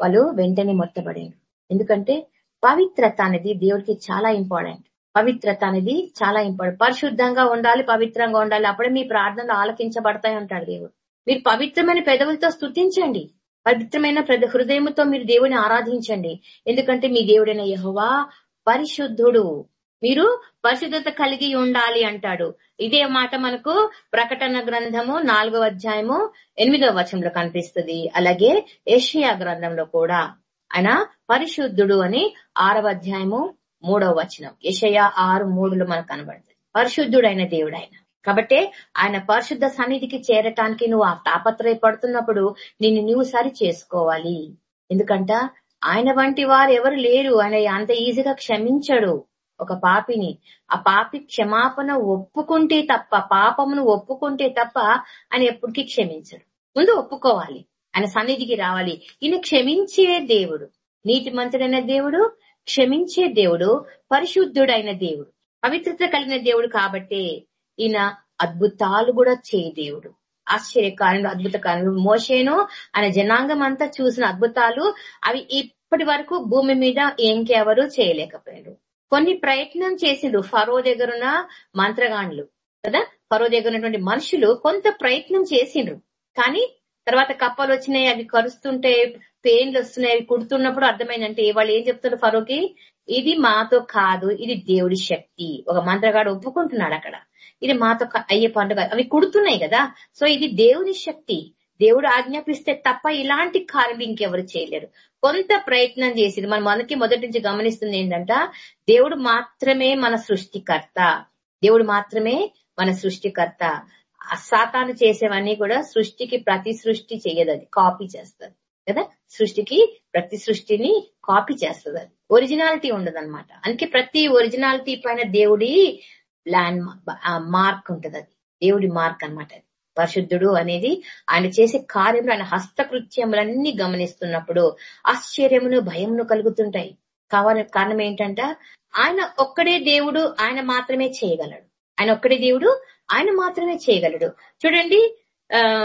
వాళ్ళు వెంటనే మొత్తబడారు ఎందుకంటే పవిత్రత అనేది దేవుడికి చాలా ఇంపార్టెంట్. పవిత్రత అనేది చాలా ఇంపార్టెంట్. పరిశుద్ధంగా ఉండాలి పవిత్రంగా ఉండాలి. అప్పుడే మీ ప్రార్థనలు ఆలకించబడతాయి అంటాడు దేవుడు. మీరు పవిత్రమైన పెదవులతో స్తుతించండి. పవిత్రమైన పెద్ద హృదయంతో మీరు దేవుని ఆరాధించండి. ఎందుకంటే మీ దేవుడైన యహోవా పరిశుద్ధుడు. మీరు పరిశుద్ధత కలిగి ఉండాలి అంటాడు. ఇదే మాట మనకు ప్రకటన గ్రంథము నాలుగవ అధ్యాయము ఎనిమిదవ వచనంలో కనిపిస్తుంది. అలాగే ఏషియా గ్రంథంలో కూడా. ఆయన పరిశుద్ధుడు అని ఆరవ అధ్యాయము మూడవ వచనం. ఏషయా ఆరు మూడులో మనకు కనబడుతుంది. పరిశుద్ధుడైన దేవుడు ఆయన కాబట్టి ఆయన పరిశుద్ధ సన్నిధికి చేరటానికి నువ్వు ఆ తాపత్రయపడుతున్నప్పుడు నిన్ను నువ్వు సరి చేసుకోవాలి ఎందుకంట ఆయన వంటి వారు ఎవరు లేరు. ఆయన అంత ఈజీగా క్షమించడు ఒక పాపిని. ఆ పాపి క్షమాపణ ఒప్పుకుంటే తప్ప పాపమును ఒప్పుకుంటే తప్ప ఆయన ఎప్పటికీ క్షమించడు. ముందు ఒప్పుకోవాలి. ఆయన సన్నిధికి రావాలి. ఈయన క్షమించే దేవుడు. నీతి మంతుడైన దేవుడు క్షమించే దేవుడు పరిశుద్ధుడైన దేవుడు పవిత్రత కలిగిన దేవుడు కాబట్టే ఈయన అద్భుతాలు కూడా చేయ దేవుడు. ఆశ్చర్యకారుడు అద్భుత కారణం మోషేను ఆయన జనాంగం అంతా చూసిన అద్భుతాలు అవి ఇప్పటి వరకు భూమి మీద ఇంకెవరు చేయలేకపోయారు. కొన్ని ప్రయత్నం చేసిండ్రు ఫరో దగ్గరున్న మంత్రగాండ్లు కదా? ఫరో దగ్గర ఉన్నటువంటి మనుషులు కొంత ప్రయత్నం చేసిండ్రు. కానీ తర్వాత కప్పలు వచ్చినాయి అవి కరుస్తుంటే పెయిన్లు వస్తున్నాయి అవి కుడుతున్నప్పుడు అర్థమైందంటే వాళ్ళు ఏం చెప్తున్నారు ఫరోకి? ఇది మాతో కాదు ఇది దేవుడి శక్తి. ఒక మంత్రగాడు ఒప్పుకుంటున్నాడు అక్కడ. ఇది మాతో అయ్యే పండుగ అవి కుడుతున్నాయి కదా. సో ఇది దేవుని శక్తి. దేవుడు ఆజ్ఞాపిస్తే తప్ప ఇలాంటి కార్యం ఇంకెవరు చేయలేరు. కొంత ప్రయత్నం చేసింది. మనం మనకి మొదటి నుంచి గమనిస్తుంది ఏంటంట? దేవుడు మాత్రమే మన సృష్టికర్త. దేవుడు మాత్రమే మన సృష్టికర్త. సాతాను చేసేవన్నీ కూడా సృష్టికి ప్రతి సృష్టి చేయదు అది. కాపీ చేస్తుంది. కదా? సృష్టికి ప్రతి సృష్టిని కాపీ చేస్తుంది. అది ఒరిజినాలిటీ ఉండదు అనమాట అందుకే ప్రతి ఒరిజినాలిటీ పైన దేవుడి ల్యాండ్ మార్క్ ఉంటది అది. దేవుడి మార్క్ అన్నమాట అది. పరిశుద్ధుడు అనేది ఆయన చేసే కార్యములు ఆయన హస్తకృత్యములన్నీ గమనిస్తున్నప్పుడు ఆశ్చర్యమును భయమును కలుగుతుంటాయి. కావాలి కారణం ఏంటంట? ఆయన ఒక్కడే దేవుడు ఆయన మాత్రమే చేయగలడు. ఆయన ఒక్కడే దేవుడు ఆయన మాత్రమే చేయగలడు. చూడండి ఆ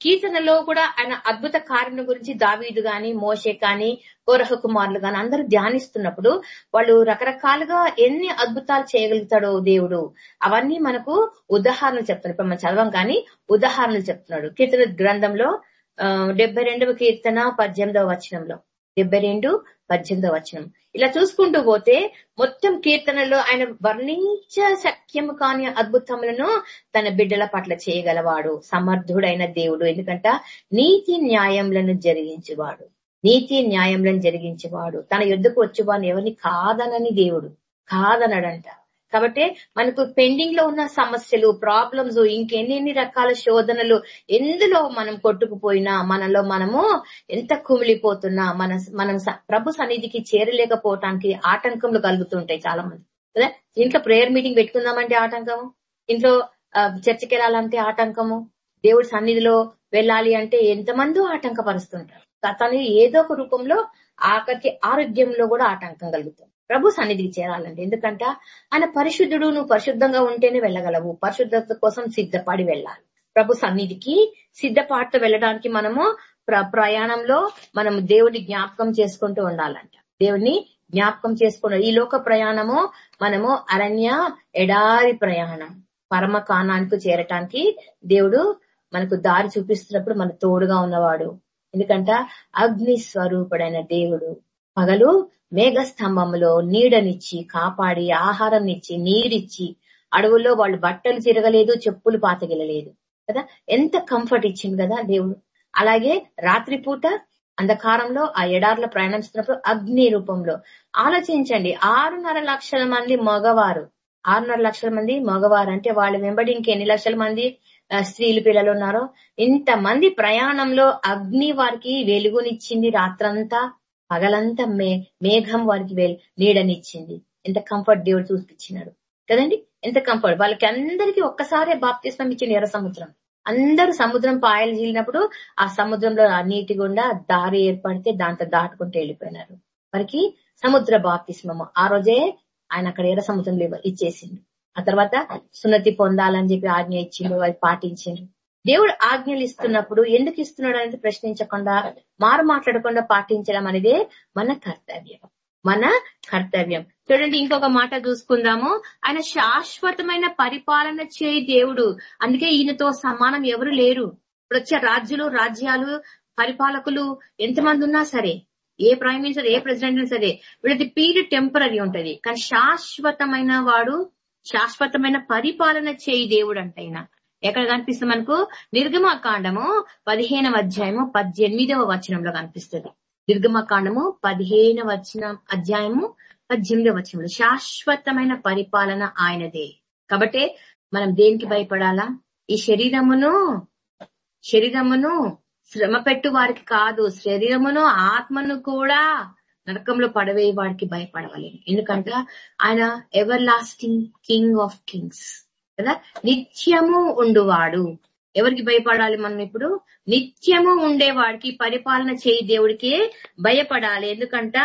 కీర్తనలో కూడా ఆయన అద్భుత కార్యం గురించి దావీదు గాని మోషే కానీ కోరహ కుమారులు గాని అందరూ ధ్యానిస్తున్నప్పుడు వాళ్ళు రకరకాలుగా ఎన్ని అద్భుతాలు చేయగలుగుతాడో దేవుడు. అవన్నీ మనకు ఉదాహరణలు చెప్తున్నాడు. ఇప్పుడు మనం చదవం కానీ ఉదాహరణలు చెప్తున్నాడు. కీర్తన గ్రంథంలో ఆ, డెబ్బై రెండవ కీర్తన పద్దెనిమిదవ వచనంలో. డెబ్బై రెండు పద్దెనిమిదో వచనం. ఇలా చూసుకుంటూ పోతే మొత్తం కీర్తనలో ఆయన వర్ణించ శక్యము కాని అద్భుతములను తన బిడ్డల పట్ల చేయగలవాడు సమర్థుడైన దేవుడు. ఎందుకంట? నీతి న్యాయములను జరిగించేవాడు. నీతి న్యాయములను జరిగించేవాడు. తన యుద్ధకు వచ్చేవాడిని ఎవరిని? కాదనని దేవుడు. కాదనడంట. కాబట్టి మనకు పెండింగ్లో ఉన్న సమస్యలు ప్రాబ్లమ్స్ ఇంకెన్ని రకాల శోధనలు ఎందులో మనం కొట్టుకుపోయినా మనలో మనము ఎంత కుమిలిపోతున్నా మన మనం ప్రభు సన్నిధికి చేరలేకపోవటానికి ఆటంకములు కలుగుతుంటాయి చాలా మంది కదా? ఇంట్లో ప్రేయర్ మీటింగ్ పెట్టుకుందామంటే ఆటంకము? ఇంట్లో చర్చకి వెళ్ళాలంటే ఆటంకము? దేవుడి సన్నిధిలో వెళ్ళాలి అంటే ఎంతమందో ఆటంకపరుస్తుంటారు. తను ఏదో ఒక రూపంలో ఆఖరికి ఆరోగ్యంలో కూడా ఆటంకం కలుగుతుంది. ప్రభు సన్నిధికి చేరాలండి. ఎందుకంట ఆయన పరిశుద్ధుడు నువ్వు పరిశుద్ధంగా ఉంటేనే వెళ్ళగలవు. పరిశుద్ధత కోసం సిద్ధపడి వెళ్ళాలి. ప్రభు సన్నిధికి సిద్ధపాటుతో వెళ్ళడానికి మనము ప్ర- ప్రయాణంలో మనం దేవుడిని జ్ఞాపకం చేసుకుంటూ ఉండాలంట. దేవుడిని జ్ఞాపకం చేసుకున్న ఈ లోక ప్రయాణము మనము అరణ్య ఎడారి ప్రయాణం పరమ కాణానికి చేరటానికి దేవుడు మనకు దారి చూపిస్తున్నప్పుడు మన తోడుగా ఉన్నవాడు. ఎందుకంట అగ్ని స్వరూపుడైన దేవుడు పగలు మేఘస్తంభంలో నీడనిచ్చి కాపాడి ఆహారం ఇచ్చి నీడిచ్చి అడవుల్లో వాళ్ళు బట్టలు తిరగలేదు చెప్పులు పాతగిలలేదు. కదా? ఎంత కంఫర్ట్ ఇచ్చింది కదా దేవుడు. అలాగే రాత్రిపూట అంధకారంలో ఆ ఎడార్లో ప్రయాణిస్తున్నప్పుడు అగ్ని రూపంలో. ఆలోచించండి ఆరున్నర లక్షల మంది మగవారు. ఆరున్నర లక్షల మంది మగవారు. అంటే వాళ్ళ వెంబడి ఇంకెన్ని లక్షల మంది స్త్రీలు పిల్లలు ఉన్నారో? ఇంతమంది ప్రయాణంలో అగ్ని వారికి వెలుగునిచ్చింది రాత్రంతా. పగలంతా మే మేఘం వారికి వేలు నీడనిచ్చింది. ఎంత కంఫర్ట్ దేవుడు చూపించినాడు కదండి? ఎంత కంఫర్ట్ వాళ్ళకి అందరికీ ఒక్కసారే బాప్తిస్మం ఇచ్చింది ఎర్ర సముద్రం. అందరూ సముద్రం పాయలు చీలినప్పుడు ఆ సముద్రంలో ఆ నీటి గుండా దారి ఏర్పడితే దాంతో దాటుకుంటూ వెళ్ళిపోయినారు. వారికి సముద్ర బాప్తిస్మము. ఆ రోజే ఆయన అక్కడ ఎర్ర సముద్రంలో ఇచ్చేసింది ఇచ్చేసిండు. ఆ తర్వాత సున్నతి పొందాలని చెప్పి ఆజ్ఞ ఇచ్చిండు అది పాటించిండ్రు. దేవుడు ఆజ్ఞలు ఇస్తున్నప్పుడు ఎందుకు ఇస్తున్నాడు అనేది ప్రశ్నించకుండా మారు మాట్లాడకుండా పాటించడం అనేదే మన కర్తవ్యం. మన కర్తవ్యం. చూడండి ఇంకొక మాట చూసుకుందాము. ఆయన శాశ్వతమైన పరిపాలన చేయి దేవుడు. అందుకే ఈయనతో సమానం ఎవరు లేరు. ఇప్పుడు వచ్చే రాజ్యులు రాజ్యాలు పరిపాలకులు ఎంతమంది ఉన్నా సరే ఏ ప్రైమ్ మినిస్టర్ ఏ ప్రెసిడెంట్ సరే వీళ్ళది పీరియడ్ టెంపరీ ఉంటది. కానీ శాశ్వతమైన వాడు శాశ్వతమైన పరిపాలన చేయి దేవుడు అంటైనా ఎక్కడ కనిపిస్తుంది మనకు? నిర్గమకాండము పదిహేనవ అధ్యాయము పద్దెనిమిదవ వచనంలో కనిపిస్తుంది. నిర్గమకాండము పదిహేనవ వచన అధ్యాయము పద్దెనిమిదవ వచనంలో. శాశ్వతమైన పరిపాలన ఆయనదే. కాబట్టి మనం దేనికి భయపడాలా? ఈ శరీరమును శరీరమును శ్రమ పెట్టు వారికి కాదు శరీరమును ఆత్మను కూడా నరకంలో పడవేయ వాడికి భయపడవాలి ఎందుకంటే ఆయన everlasting king of kings కదా? నిత్యము ఉండువాడు. ఎవరికి భయపడాలి మనం ఇప్పుడు? నిత్యము ఉండేవాడికి పరిపాలన చేయి దేవుడికి భయపడాలి. ఎందుకంట?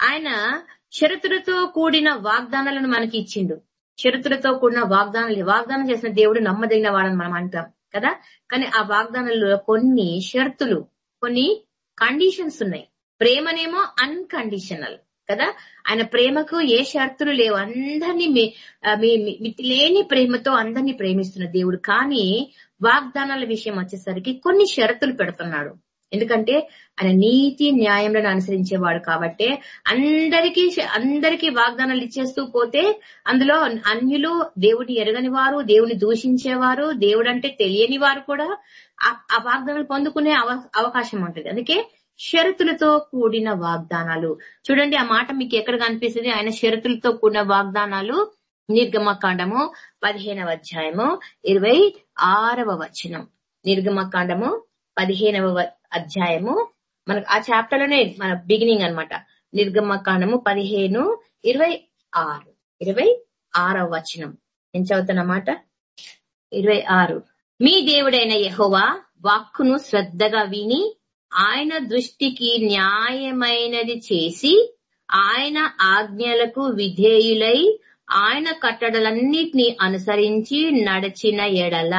ఆయన షరతులతో కూడిన వాగ్దానాలను మనకి ఇచ్చిండు. షరతులతో కూడిన వాగ్దానాలు వాగ్దానం చేసిన దేవుడు నమ్మదగిన వాడని మనం అంటాం కదా? కానీ ఆ వాగ్దానాల్లో కొన్ని షరతులు కొన్ని కండిషన్స్ ఉన్నాయి. ప్రేమనేమో అన్కండిషనల్ కదా? ఆయన ప్రేమకు ఏ షరతులు లేవు. అందరినీ మీ లేని ప్రేమతో అందరినీ ప్రేమిస్తున్న దేవుడు. కానీ వాగ్దానాల విషయం వచ్చేసరికి కొన్ని షరతులు పెడుతున్నాడు. ఎందుకంటే ఆయన నీతి న్యాయంలో అనుసరించేవాడు కాబట్టి అందరికీ అందరికీ వాగ్దానాలు ఇచ్చేస్తూ పోతే అందులో అన్యులు దేవుడిని ఎరగని వారు దేవుని దూషించేవారు దేవుడు అంటే తెలియని వారు కూడా ఆ వాగ్దానాలు పొందుకునే అవకాశం ఉంటుంది. అందుకే షరతులతో కూడిన వాగ్దానాలు. చూడండి ఆ మాట మీకు ఎక్కడ కనిపిస్తుంది? ఆయన షరతులతో కూడిన వాగ్దానాలు. నిర్గమకాండము పదిహేనవ అధ్యాయము ఇరవై ఆరవ వచనం. నిర్గమకాండము పదిహేనవ అధ్యాయము. మనకు ఆ చాప్టర్లోనే మన బిగినింగ్ అనమాట నిర్గమకాండము పదిహేను ఇరవై ఆరు. ఇరవై ఆరవ వచనం. ఏం చదువుతున్నమాట ఇరవై ఆరు. మీ దేవుడైన యహోవా వాక్కును శ్రద్ధగా విని ఆయన దృష్టికి న్యాయమైనది చేసి ఆయన ఆజ్ఞలకు విధేయులై ఆయన కట్టడలన్నిటినీ అనుసరించి నడిచిన ఎడల.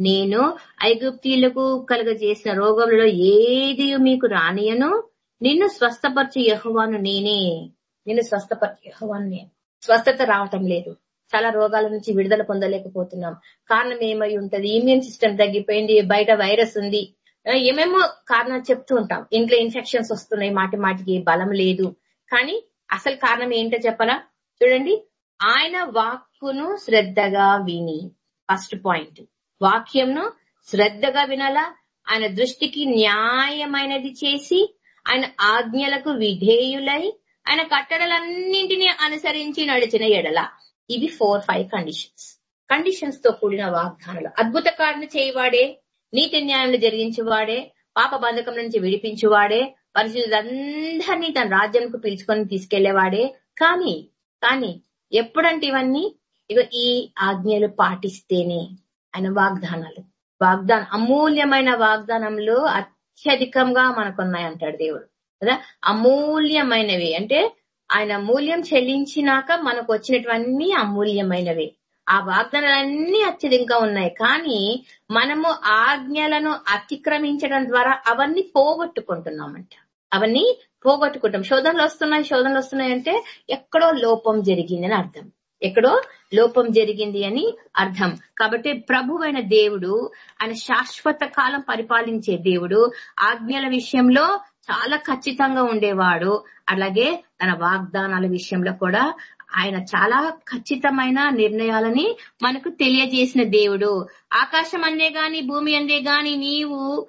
నేను ఐగుప్తీలకు కలుగజేసిన రోగంలో ఏది మీకు రానియను? నిన్ను స్వస్థపరచు యహువాను నేనే. నిన్ను స్వస్థపరచు యహువాను నేను. స్వస్థత రావటం లేదు. చాలా రోగాల నుంచి విడుదల పొందలేకపోతున్నాం. కారణం ఏమై ఉంటది? ఇమ్యూన్ సిస్టమ్ తగ్గిపోయింది. బయట వైరస్ ఉంది. ఏమేమో కారణాలు చెప్తూ ఉంటాం. ఇంట్లో ఇన్ఫెక్షన్స్ వస్తున్నాయి మాటి మాటికి బలం లేదు. కానీ అసలు కారణం ఏంటో చెప్పరా చూడండి ఆయన వాక్కును శ్రద్ధగా విని ఫస్ట్ పాయింట్ వాక్యంను శ్రద్ధగా వినాలా? ఆయన దృష్టికి న్యాయమైనది చేసి ఆయన ఆజ్ఞలకు విధేయులై ఆయన కట్టడలన్నింటినీ అనుసరించి నడిచిన ఎడల. ఇవి ఫోర్ ఫైవ్ కండిషన్స్ కండిషన్స్తో కూడిన వాగ్దానాలు. అద్భుత కారణ చేయవాడే నీతి న్యాయంలో జరిగించేవాడే పాప బంధకం నుంచి విడిపించేవాడే పరిశుద్ధులందరినీ తన రాజ్యానికి పిలుచుకొని తీసుకెళ్ళేవాడే. కానీ కానీ ఎప్పుడంటే ఇవన్నీ ఇక ఈ ఆజ్ఞలు పాటిస్తేనే ఆయన వాగ్దానాలు. వాగ్దానం అమూల్యమైన వాగ్దానంలో అత్యధికంగా మనకున్నాయి అంటాడు దేవుడు. కదా? అమూల్యమైనవి. అంటే ఆయన మూల్యం చెల్లించినాక మనకు వచ్చినటువన్నీ అమూల్యమైనవి. ఆ వాగ్దానాలన్నీ అత్యధికంగా ఉన్నాయి. కానీ మనము ఆజ్ఞలను అతిక్రమించడం ద్వారా అవన్నీ పోగొట్టుకుంటున్నామంట. అవన్నీ పోగొట్టుకుంటాం. శోధనలు వస్తున్నాయి శోధనలు వస్తున్నాయి అంటే ఎక్కడో లోపం జరిగిందని అర్థం. ఎక్కడో లోపం జరిగింది అని అర్థం. కాబట్టి ప్రభువైన దేవుడు ఆయన శాశ్వత కాలం పరిపాలించే దేవుడు ఆజ్ఞల విషయంలో చాలా ఖచ్చితంగా ఉండేవాడు. అలాగే తన వాగ్దానాల విషయంలో కూడా ఆయన చాలా ఖచ్చితమైన నిర్ణయాలని మనకు తెలియజేసిన దేవుడు. ఆకాశం అందే గాని భూమి అందే గాని నీవు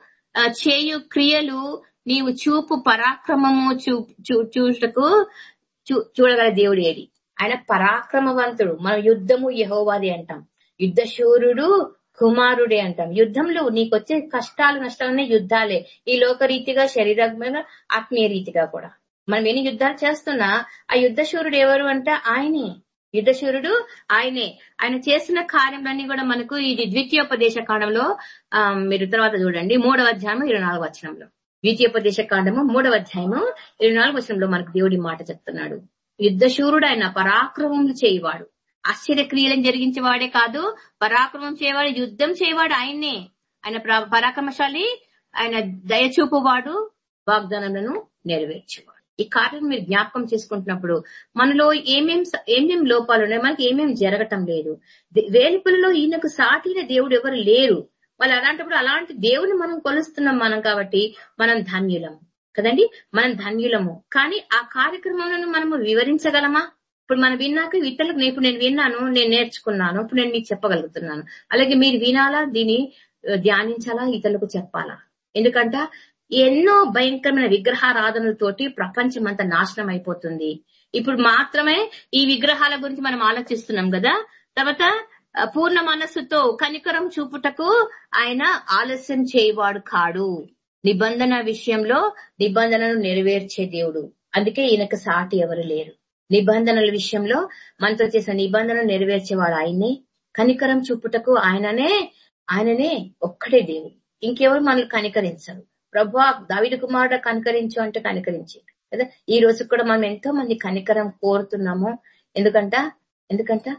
చేయు క్రియలు నీవు చూపు పరాక్రమము చూటకు చూడగల దేవుడు ఏది? ఆయన పరాక్రమవంతుడు. మనం యుద్ధము యహోవాది అంటాం. యుద్ధ శూరుడు కుమారుడే అంటాం. యుద్ధంలో నీకొచ్చే కష్టాలు నష్టాలనే యుద్ధాలే. ఈ లోకరీతిగా శరీరంగా ఆత్మీయ రీతిగా కూడా. మనం ఎన్ని యుద్ధాలు చేస్తున్నా ఆ యుద్ధశూరుడు ఎవరు అంటే ఆయనే. యుద్ధశూరుడు ఆయనే. ఆయన చేసిన కార్యములన్నీ కూడా మనకు ఇది ద్వితీయోపదేశ కాండంలో మీరు తర్వాత చూడండి మూడవ అధ్యాయం ఇరవై నాలుగు వచనంలో. ద్వితీయోపదేశ కాండము మూడవ అధ్యాయము ఇరవై నాలుగు వచనంలో మనకు దేవుడి మాట చెప్తున్నాడు. యుద్ధశూరుడు ఆయన పరాక్రమములు చేయవాడు. ఆశ్చర్యక్రియలను జరిగించేవాడే కాదు పరాక్రమం చేయవాడు యుద్ధం చేయవాడు ఆయన్నే ఆయన పరాక్రమశాలి ఆయన దయచూపువాడు వాగ్దానములను నెరవేర్చేవాడు. ఈ కార్యం మీరు జ్ఞాపకం చేసుకుంటున్నప్పుడు మనలో ఏమేం ఏమేం లోపాలు ఉన్నాయి? మనకి ఏమేం జరగటం లేదు. వేలుపులలో ఈయనకు సాటిన దేవుడు ఎవరు లేరు. వాళ్ళు అలాంటప్పుడు అలాంటి దేవుని మనం కొలుస్తున్నాం మనం కాబట్టి మనం ధన్యులం. కదండి? మనం ధన్యులము. కానీ ఆ కార్యక్రమాలను మనము వివరించగలమా? ఇప్పుడు మనం విన్నాక ఇతరులకు ఇప్పుడు నేను విన్నాను నేను నేర్చుకున్నాను ఇప్పుడు నేను మీకు చెప్పగలుగుతున్నాను. అలాగే మీరు వినాలా? దీన్ని ధ్యానించాలా? ఇతరులకు చెప్పాలా? ఎందుకంట ఎన్నో భయంకరమైన విగ్రహారాధనలతోటి ప్రపంచం అంతా నాశనం అయిపోతుంది ఇప్పుడు మాత్రమే ఈ విగ్రహాల గురించి మనం ఆలోచిస్తున్నాం కదా. తర్వాత పూర్ణ మనస్సుతో కనికరం చూపుటకు ఆయన ఆలస్యం చేయవాడు కాడు. నిబంధన విషయంలో నిబంధనను నెరవేర్చే దేవుడు. అందుకే ఈయనకు సాటి ఎవరు లేరు. నిబంధనల విషయంలో మనతో చేసిన నిబంధనలు నెరవేర్చేవాడు ఆయనే. కనికరం చూపుటకు ఆయననే ఆయననే ఒక్కడే దేవుడు. ఇంకెవరు మనల్ని కనికరించరు. ప్రభా దావిడ కుమారుడు కనికరించు అంటే కనికరించి కదా? ఈ రోజు కూడా మనం ఎంతో మంది కనికరం కోరుతున్నాము. ఎందుకంట? ఎందుకంట?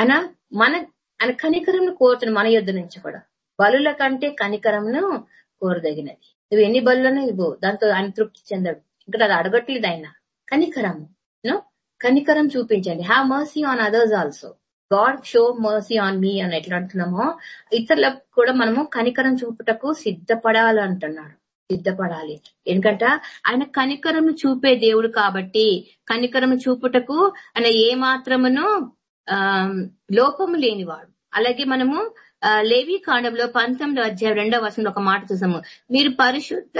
ఆయన మన ఆయన కనికరంను కోరుతున్నాం మన యుద్ధ నుంచి కూడా. బలుల కంటే కనికరంను కోరదగినది. నువ్వు ఎన్ని బలులను ఇవ్వు. దాంతో ఆయన తృప్తి చెందడు. ఇక్కడ అది అడగట్లేదు ఆయన. కనికరము. కనికరం చూపించండి. Have mercy on others also God show mercy on me అని ఎట్లా అంటున్నామో ఇతరులకు కూడా మనము కనికరం చూపుటకు సిద్ధపడాలంటున్నాడు. సిద్ధపడాలి. ఎందుకంట ఆయన కనికరం చూపే దేవుడు కాబట్టి కనికరం చూపుటకు ఆయన ఏ మాత్రమును లోపము లేనివాడు. అలాగే మనము లేవి కాండంలో పంతొమ్మిదో అధ్యాయ రెండవ వచనంలో ఒక మాట చూసాము. మీరు పరిశుద్ధ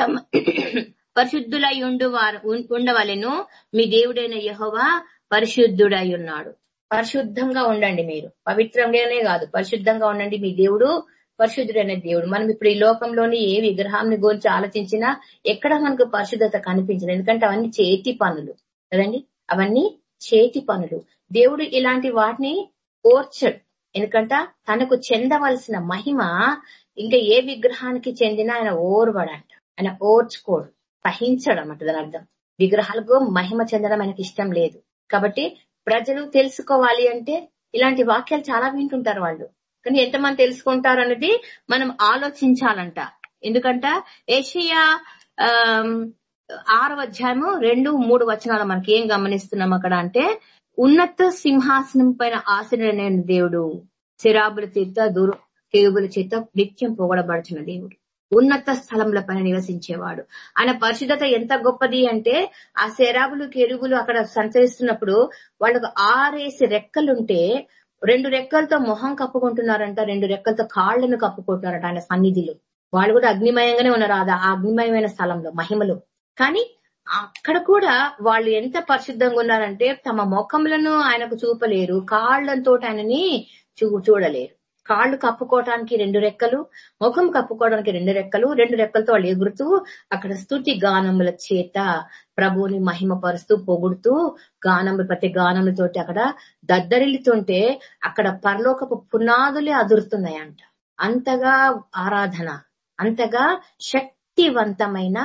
పరిశుద్ధులై ఉండు వారు ఉండవలెను. మీ దేవుడైన యహోవా పరిశుద్ధుడై ఉన్నాడు. పరిశుద్ధంగా ఉండండి మీరు. పవిత్రంగానే కాదు పరిశుద్ధంగా ఉండండి మీ దేవుడు. పరిశుద్ధుడైన దేవుడు. మనం ఇప్పుడు ఈ లోకంలోని ఏ విగ్రహాన్ని గురించి ఆలోచించినా ఎక్కడ మనకు పరిశుద్ధత కనిపించదు. ఎందుకంటే అవన్నీ చేతి పనులు. కదండి? అవన్నీ చేతి పనులు. దేవుడు ఇలాంటి వాటిని ఓర్చడు. ఎందుకంట తనకు చెందవలసిన మహిమ ఇంకా ఏ విగ్రహానికి చెందినా ఆయన ఓర్వడంట. ఆయన ఓర్చుకోడు. సహించడం అంట దాని అర్థం. విగ్రహాలకు మహిమ చెందడం ఆయనకి ఇష్టం లేదు. కాబట్టి ప్రజలు తెలుసుకోవాలి అంటే ఇలాంటి వాక్యాలు చాలా వింటుంటారు వాళ్ళు. కానీ ఎంతమంది తెలుసుకుంటారు అనేది మనం ఆలోచించాలంట. ఎందుకంట ఏషియా ఆమ్, ఆరవ అధ్యాయము రెండు మూడు వచనాలు మనకి ఏం గమనిస్తున్నాం అక్కడ అంటే ఉన్నత సింహాసనం పైన ఆశ్రయమైన దేవుడు శరాబుల చేత దూరు కేబుల చేత నిత్యం పొగడబడుచున్న దేవుడు. ఉన్నత స్థలముల పైన నివసించేవాడు. ఆయన పరిశుద్ధత ఎంత గొప్పది అంటే ఆ శరాబులు కెరుగులు అక్కడ సంచరిస్తున్నప్పుడు వాళ్ళకు ఆరేసి రెక్కలుంటే రెండు రెక్కలతో మొహం కప్పుకుంటున్నారంట రెండు రెక్కలతో కాళ్ళను కప్పుకుంటున్నారంట ఆయన సన్నిధిలో. వాళ్ళు కూడా అగ్నిమయంగానే ఉన్నారు ఆ అగ్నిమయమైన స్థలంలో మహిమలో. కానీ అక్కడ కూడా వాళ్ళు ఎంత పరిశుద్ధంగా ఉన్నారంటే తమ ముఖములను ఆయనకు చూపలేరు కాళ్ళతో ఆయనని చూ చూడలేరు. కాళ్ళు కప్పుకోవటానికి రెండు రెక్కలు ముఖం కప్పుకోవడానికి రెండు రెక్కలు రెండు రెక్కలతో వాళ్ళు ఎగురుతూ అక్కడ స్థుతి గానముల చేత ప్రభువుని మహిమపరుస్తూ పొగుడుతూ గానములు ప్రతి గానములతోటి అక్కడ దద్దరిల్లుతుంటే అక్కడ పరలోకపు పునాదులే అదురుతున్నాయంట. అంతగా ఆరాధన అంతగా శక్తివంతమైన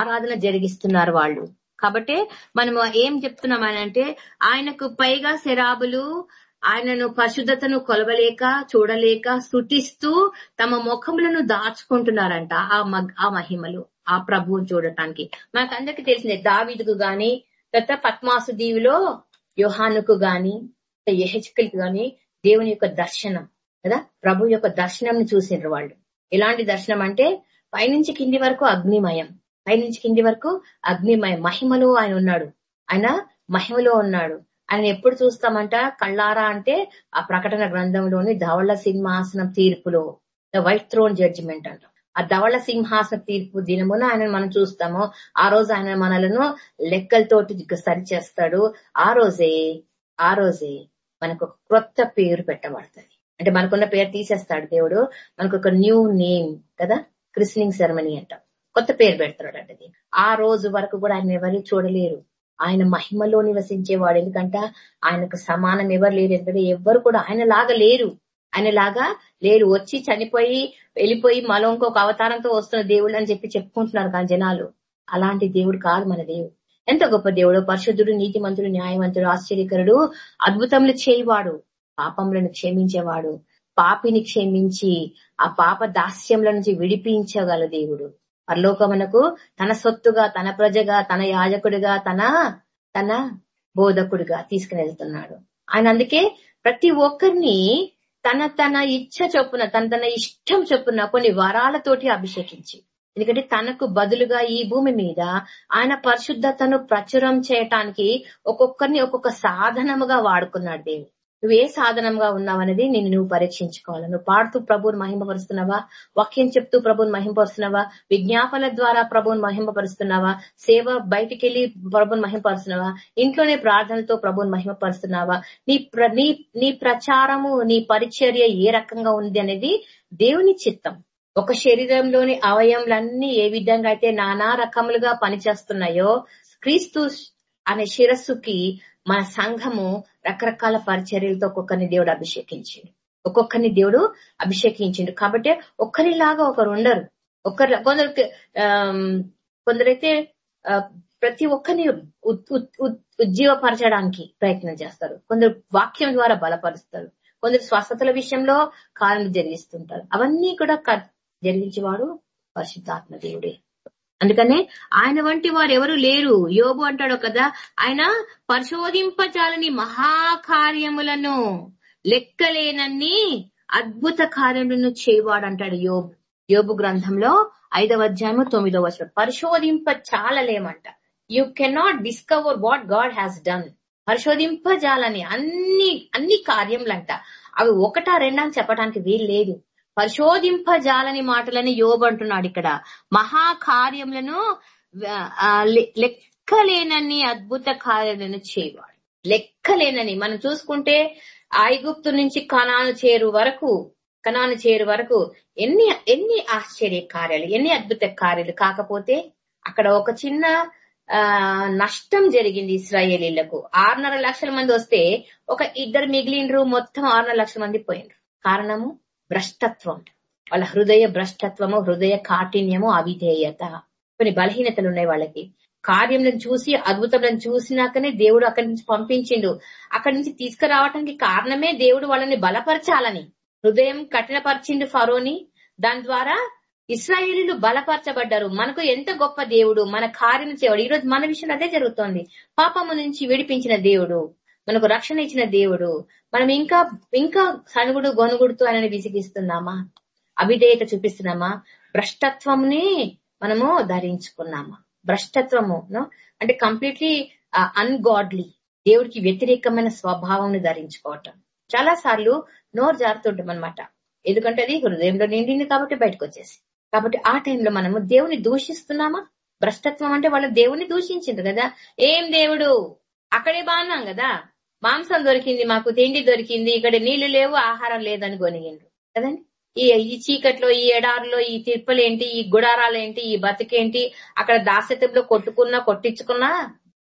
ఆరాధన జరిగిస్తున్నారు వాళ్ళు. కాబట్టి మనము ఏం చెప్తున్నాం అంటే ఆయనకు పైగా శరాబులు ఆయనను పరిశుద్ధతను కొలవలేక చూడలేక స్థుతిస్తూ తమ ముఖములను దాచుకుంటున్నారంట ఆ ఆ మహిమలు ఆ ప్రభువు చూడటానికి. మనకందరికి తెలిసిందే దావిదుకు గాని తర్వాత పద్మాసు దీవిలో యోహానుకు గాని యహెచ్కల్కి గాని దేవుని యొక్క దర్శనం కదా? ప్రభు యొక్క దర్శనం చూసినారు వాళ్ళు. ఎలాంటి దర్శనం అంటే పైనుంచి కింది వరకు అగ్నిమయం పైనుంచి కింది వరకు అగ్నిమయం మహిమలో ఆయన ఉన్నాడు. ఆయన మహిమలో ఉన్నాడు. ఆయన ఎప్పుడు చూస్తామంట? కళ్ళారా అంటే ఆ ప్రకటన గ్రంథంలోని ధవళ సింహాసనం తీర్పులో ద వైట్ థ్రోన్ జడ్జిమెంట్ అంట. ఆ ధవళ సింహాసన తీర్పు దినమున ఆయన మనం చూస్తాము. ఆ రోజు ఆయన మనలను లెక్కలతోటి సరి చేస్తాడు ఆ రోజే ఆ రోజే మనకు క్రొత్త పేరు పెట్టబడుతుంది. అంటే మనకున్న పేరు తీసేస్తాడు దేవుడు. మనకు ఒక న్యూ నేమ్ కదా? క్రిస్నింగ్ సెరమనీ అంట. కొత్త పేరు పెడతాడు అంటే ఆ రోజు వరకు కూడా ఆయన ఎవరు చూడలేరు. ఆయన మహిమలో నివసించేవాడు. ఎందుకంటే ఆయనకు సమానం ఎవరు లేరు. ఎందుకంటే ఎవరు కూడా ఆయన లాగా లేరు. ఆయన లాగా లేరు. వచ్చి చనిపోయి వెళ్ళిపోయి మనం ఇంకొక అవతారంతో వస్తున్న దేవుడు అని చెప్పి చెప్పుకుంటున్నారు కానీ జనాలు. అలాంటి దేవుడు కాదు మన దేవుడు. ఎంత గొప్ప దేవుడు. పరిశుద్ధుడు నీతిమంతుడు న్యాయవంతుడు ఆశ్చర్యకరుడు అద్భుతములు చేయవాడు. పాపములను క్షమించేవాడు. పాపిని క్షమించి ఆ పాప దాస్యంల నుంచి విడిపించగల దేవుడు. పరలోకమునకు తన సొత్తుగా తన ప్రజగా తన యాజకుడిగా తన తన బోధకుడిగా తీసుకుని వెళ్తున్నాడు. ఆయన అందుకే ప్రతి ఒక్కరిని తన తన ఇచ్చ చొప్పున తన తన ఇష్టం చొప్పున కొన్ని వరాలతోటి అభిషేకించి. ఎందుకంటే తనకు బదులుగా ఈ భూమి మీద ఆయన పరిశుద్ధతను ప్రచురం చేయటానికి ఒక్కొక్కరిని ఒక్కొక్క సాధనముగా వాడుకున్నాడు దేవుడు. నువ్వు ఏ సాధనంగా ఉన్నావనేది నేను నువ్వు పరీక్షించుకోవాలి. నువ్వు పాడుతూ ప్రభుని మహింపరుస్తున్నావా వాక్యం చెప్తూ ప్రభుని మహింపరుస్తున్నావా? విజ్ఞాపన ద్వారా ప్రభుని మహింపరుస్తున్నావా సేవ బయటికి వెళ్ళి ప్రభుని మహింపరుస్తున్నావా? ఇంట్లోనే ప్రార్థనతో ప్రభుని మహిమపరుస్తున్నావా నీ ప్ర- నీ నీ ప్రచారము నీ పరిచర్య ఏ రకంగా ఉంది అనేది దేవుని చిత్తం. ఒక శరీరంలోని అవయములన్నీ ఏ విధంగా అయితే నానా రకములుగా పనిచేస్తున్నాయో క్రీస్తు అనే శిరస్సుకి మన సంఘము రకరకాల పరిచర్యలతో ఒక్కొక్కరిని దేవుడు అభిషేకించిండు. ఒక్కొక్కరిని దేవుడు అభిషేకించిండు. కాబట్టి ఒక్కరిలాగా ఒకరు ఉండరు ఒక్కరి కొందరికి కొందరైతే ఆ, ప్రతి ఒక్కరిని ఉత్- ఉజ్జీవపరచడానికి ప్రయత్నం చేస్తారు. కొందరు వాక్యం ద్వారా బలపరుస్తారు. కొందరు స్వస్థతల విషయంలో కారణం జరిగిస్తుంటారు. అవన్నీ కూడా క- జరిగించేవాడు పరిశుద్ధాత్మ దేవుడే. అందుకనే ఆయన వంటి వారు ఎవరు లేరు. యోగు అంటాడు కదా ఆయన పరిశోధింపచాలని మహాకార్యములను లెక్కలేనన్ని అద్భుత కార్యములను చేయవాడు అంటాడు యోబు. యోబు గ్రంథంలో ఐదవ అధ్యాయము తొమ్మిదవ వచనం. పరిశోధింప చాలలేమంట you cannot discover what God has done పరిశోధింపజాలని అన్ని అన్ని కార్యములంట. అవి ఒకటా రెండా అని చెప్పడానికి వీలు లేదు. పరిశోధింపజాలని మాటలని యోబు అంటున్నాడు ఇక్కడ. మహాకార్యములను ఆ, లెక్కలేనన్ని అద్భుత కార్యాలను చేయవాడు. లెక్కలేనని మనం చూసుకుంటే ఐగుప్తు నుంచి కణాలు చేరు వరకు కణాలు చేరు వరకు ఎన్ని ఎన్ని ఆశ్చర్య కార్యాలు ఎన్ని అద్భుత కార్యాలు. కాకపోతే అక్కడ ఒక చిన్న ఆ నష్టం జరిగింది ఇస్రాయేలీలకు. ఆరున్నర లక్షల మంది వస్తే ఒక ఇద్దరు మిగిలినరు మొత్తం ఆరున్నర లక్షల మంది పోయినరు కారణము? భ్రష్టత్వం. వాళ్ళ హృదయ భ్రష్టత్వము హృదయ కాఠిన్యము అవిధేయత. కొన్ని బలహీనతలు ఉన్నాయి వాళ్ళకి. కార్యములను చూసి అద్భుతములను చూసినాకనే దేవుడు అక్కడి నుంచి పంపించిండు. అక్కడి నుంచి తీసుకురావటానికి కారణమే దేవుడు వాళ్ళని బలపరచాలని. హృదయం కఠినపరిచిండు ఫరోని. దాని ద్వారా ఇస్రాయేలీలు బలపరచబడ్డారు. మనకు ఎంత గొప్ప దేవుడు మన కార్యం చేయడు ఈ రోజు మన విషయంలో అదే జరుగుతోంది. పాపము నుంచి విడిపించిన దేవుడు. మనకు రక్షణ ఇచ్చిన దేవుడు. మనం ఇంకా ఇంకా సనుగుడు గొనుగుడుతూ ఆయనని విసిగిస్తున్నామా? అవిధేయత చూపిస్తున్నామా? భ్రష్టత్వంని మనము ధరించుకున్నామా? భ్రష్టత్వము అంటే కంప్లీట్లీ అన్గాడ్లీ uh, దేవుడికి వ్యతిరేకమైన స్వభావం ధరించుకోవటం. చాలా సార్లు నోరు జారుతుంటాం అనమాట ఎందుకంటే అది హృదయంలో నిండింది కాబట్టి బయటకు వచ్చేసి. కాబట్టి ఆ టైంలో మనము దేవుని దూషిస్తున్నామా? భ్రష్టత్వం అంటే వాళ్ళు దేవుని దూషించింది కదా? ఏం దేవుడు? అక్కడే బాగున్నాం కదా? మాంసం దొరికింది మాకు తిండి దొరికింది ఇక్కడ నీళ్ళు లేవు ఆహారం లేదని కొనిగిండ్రు కదండి? ఈ ఈ చీకట్లో ఈ ఎడారులో ఈ తిప్పలేంటి ఈ గుడారాలేంటి ఈ బతికేంటి అక్కడ దాసత్యంలో కొట్టుకున్నా కొట్టించుకున్నా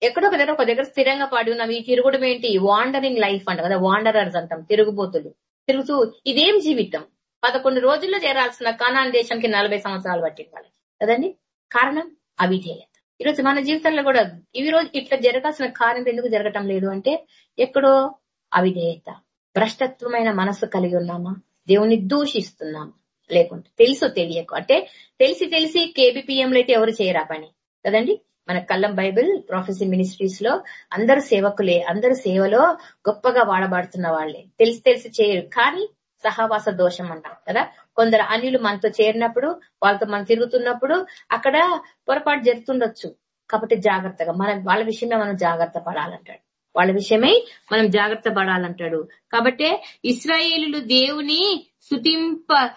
ఎక్కడో ఒక దగ్గర ఒక దగ్గర స్థిరంగా పడి ఉన్నాం. ఈ తిరుగుడు ఏంటి వాండరింగ్ లైఫ్ అంట కదా వాండరర్స్ అంటాం తిరుగుబోతులు. తిరుగుతూ ఇదేం జీవితం? పదకొండు రోజుల్లో చేరాల్సిన కనాన్ దేశానికి నలభై సంవత్సరాలు పట్టింది వాళ్ళకి. కదండి? కారణం అవిధేయ. ఈరోజు మన జీవితంలో కూడా ఈ రోజు ఇట్లా జరగాల్సిన కార్యం ఎందుకు జరగటం లేదు అంటే ఎక్కడో అవిధేయత భ్రష్టత్వమైన మనసు కలిగి ఉన్నామా? దేవుణ్ణి దూషిస్తున్నామా? లేకుంటే తెలుసు తెలియకు? అంటే తెలిసి తెలిసి కేబిపిఎం లో అయితే ఎవరు చేయరా పని? కదండి? మన కల్లం బైబిల్ ప్రొఫెసీ మినిస్ట్రీస్లో అందరు సేవకులే అందరు సేవలో గొప్పగా వాడబడుతున్న వాళ్ళే. తెలిసి తెలిసి చేయరు. కానీ సహవాస దోషం అంటాం కదా? కొందరు అన్యులు మనతో చేరినప్పుడు వాళ్ళతో మనం తిరుగుతున్నప్పుడు అక్కడ పొరపాటు జరుగుతుండొచ్చు కాబట్టి జాగ్రత్తగా మన వాళ్ళ విషయమే మనం జాగ్రత్త పడాలంటాడు. వాళ్ళ విషయమై మనం జాగ్రత్త పడాలంటాడు. కాబట్టి ఇస్రాయేలు దేవుని స్థుతింప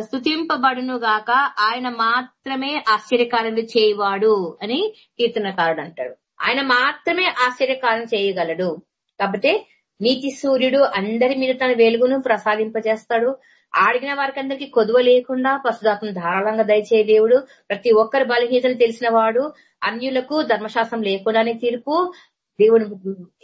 స్థుతింపబడును గాక ఆయన మాత్రమే ఆశ్చర్యకార్యాలు చేయవాడు అని కీర్తనకారుడు అంటాడు. ఆయన మాత్రమే ఆశ్చర్యకారం చేయగలడు. కాబట్టి నీతి సూర్యుడు అందరి మీద తన వెలుగును ప్రసాదింపజేస్తాడు. ఆడిగిన వారికి కొదువ లేకుండా పశుదాత్మ ధారాళంగా దయచే దేవుడు ప్రతి ఒక్కరి బలహీనతలు తెలిసిన వాడు అన్యులకు ధర్మశాస్త్రం లేకుండానే తీర్పు దేవుడు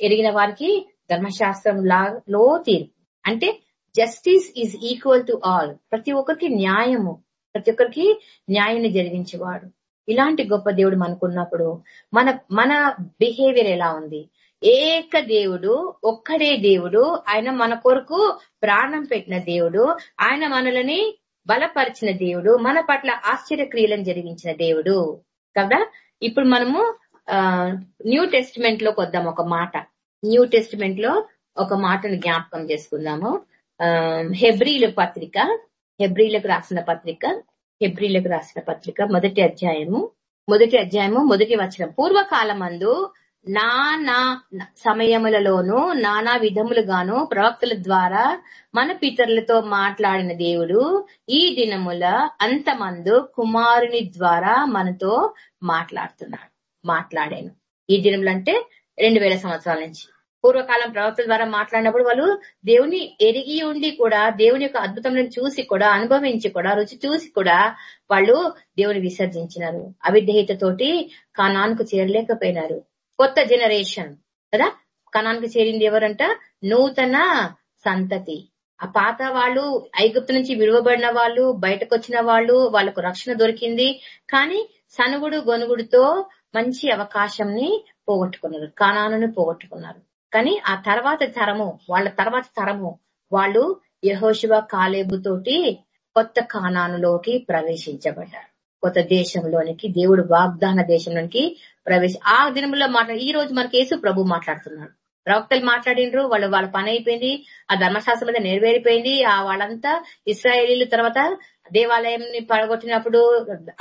ఎరిగిన వారికి ధర్మశాస్త్రం లో తీర్పు. అంటే justice is equal to all ప్రతి ఒక్కరికి న్యాయము ప్రతి ఒక్కరికి న్యాయాన్ని జరిగించేవాడు. ఇలాంటి గొప్ప దేవుడు మనకున్నప్పుడు మన మన బిహేవియర్ ఎలా ఉంది? ఏక దేవుడు ఒక్కడే దేవుడు ఆయన మన కొరకు ప్రాణం పెట్టిన దేవుడు ఆయన మనలని బలపరిచిన దేవుడు మన పట్ల ఆశ్చర్య క్రియలను జరిగించిన దేవుడు. కదా? ఇప్పుడు మనము న్యూ టెస్టిమెంట్లోకి వద్దాం ఒక మాట. న్యూ టెస్టిమెంట్లో ఒక మాటను జ్ఞాపకం చేసుకుందాము. హెబ్రిల పత్రిక హెబ్రిలకు రాసిన పత్రిక హెబ్రిలకు రాసిన పత్రిక మొదటి అధ్యాయము మొదటి అధ్యాయము మొదటి వచనం. పూర్వకాలమందు నానా సమయములలోనూ నానా విధములుగాను ప్రవక్తల ద్వారా మన పితరులతో మాట్లాడిన దేవుడు ఈ దినముల అంతమందు కుమారుని ద్వారా మనతో మాట్లాడుతున్నాడు మాట్లాడాను. ఈ దినములు అంటే రెండు వేల సంవత్సరాల నుంచి. పూర్వకాలం ప్రవక్తల ద్వారా మాట్లాడినప్పుడు వాళ్ళు దేవుని ఎరిగి ఉండి కూడా దేవుని యొక్క అద్భుతములను చూసి కూడా అనుభవించి కూడా రుచి చూసి కూడా వాళ్ళు దేవుని విసర్జించినారు. అవిధేయతతోటి కానానికి చేరలేకపోయినారు. కొత్త జనరేషన్ కదా? కణానికి చేరింది ఎవరంట? నూతన సంతతి. ఆ పాత వాళ్ళు ఐగుప్తు నుంచి విడువబడిన వాళ్ళు బయటకు వచ్చిన వాళ్ళు వాళ్ళకు రక్షణ దొరికింది. కానీ సనుగుడు గొనుగుడుతో మంచి అవకాశంని పోగొట్టుకున్నారు. కానాను పోగొట్టుకున్నారు. కానీ ఆ తర్వాత తరము వాళ్ళ తర్వాత తరము వాళ్ళు యహోశివ కాలేబు తోటి కొత్త కానానులోకి ప్రవేశించబడ్డారు. కొత్త దేశంలోనికి దేవుడు వాగ్దాన దేశంలోనికి ప్రవేశ ఆ దినంలో మాట్లా ఈ రోజు మనకి యేసు ప్రభు మాట్లాడుతున్నాడు. ప్రవక్తలు మాట్లాడినరు వాళ్ళు వాళ్ళ పని అయిపోయింది ఆ ధర్మశాస్త్రం మీద నెరవేరిపోయింది ఆ వాళ్ళంతా ఇస్రాయేలీల తర్వాత దేవాలయం పడగొట్టినప్పుడు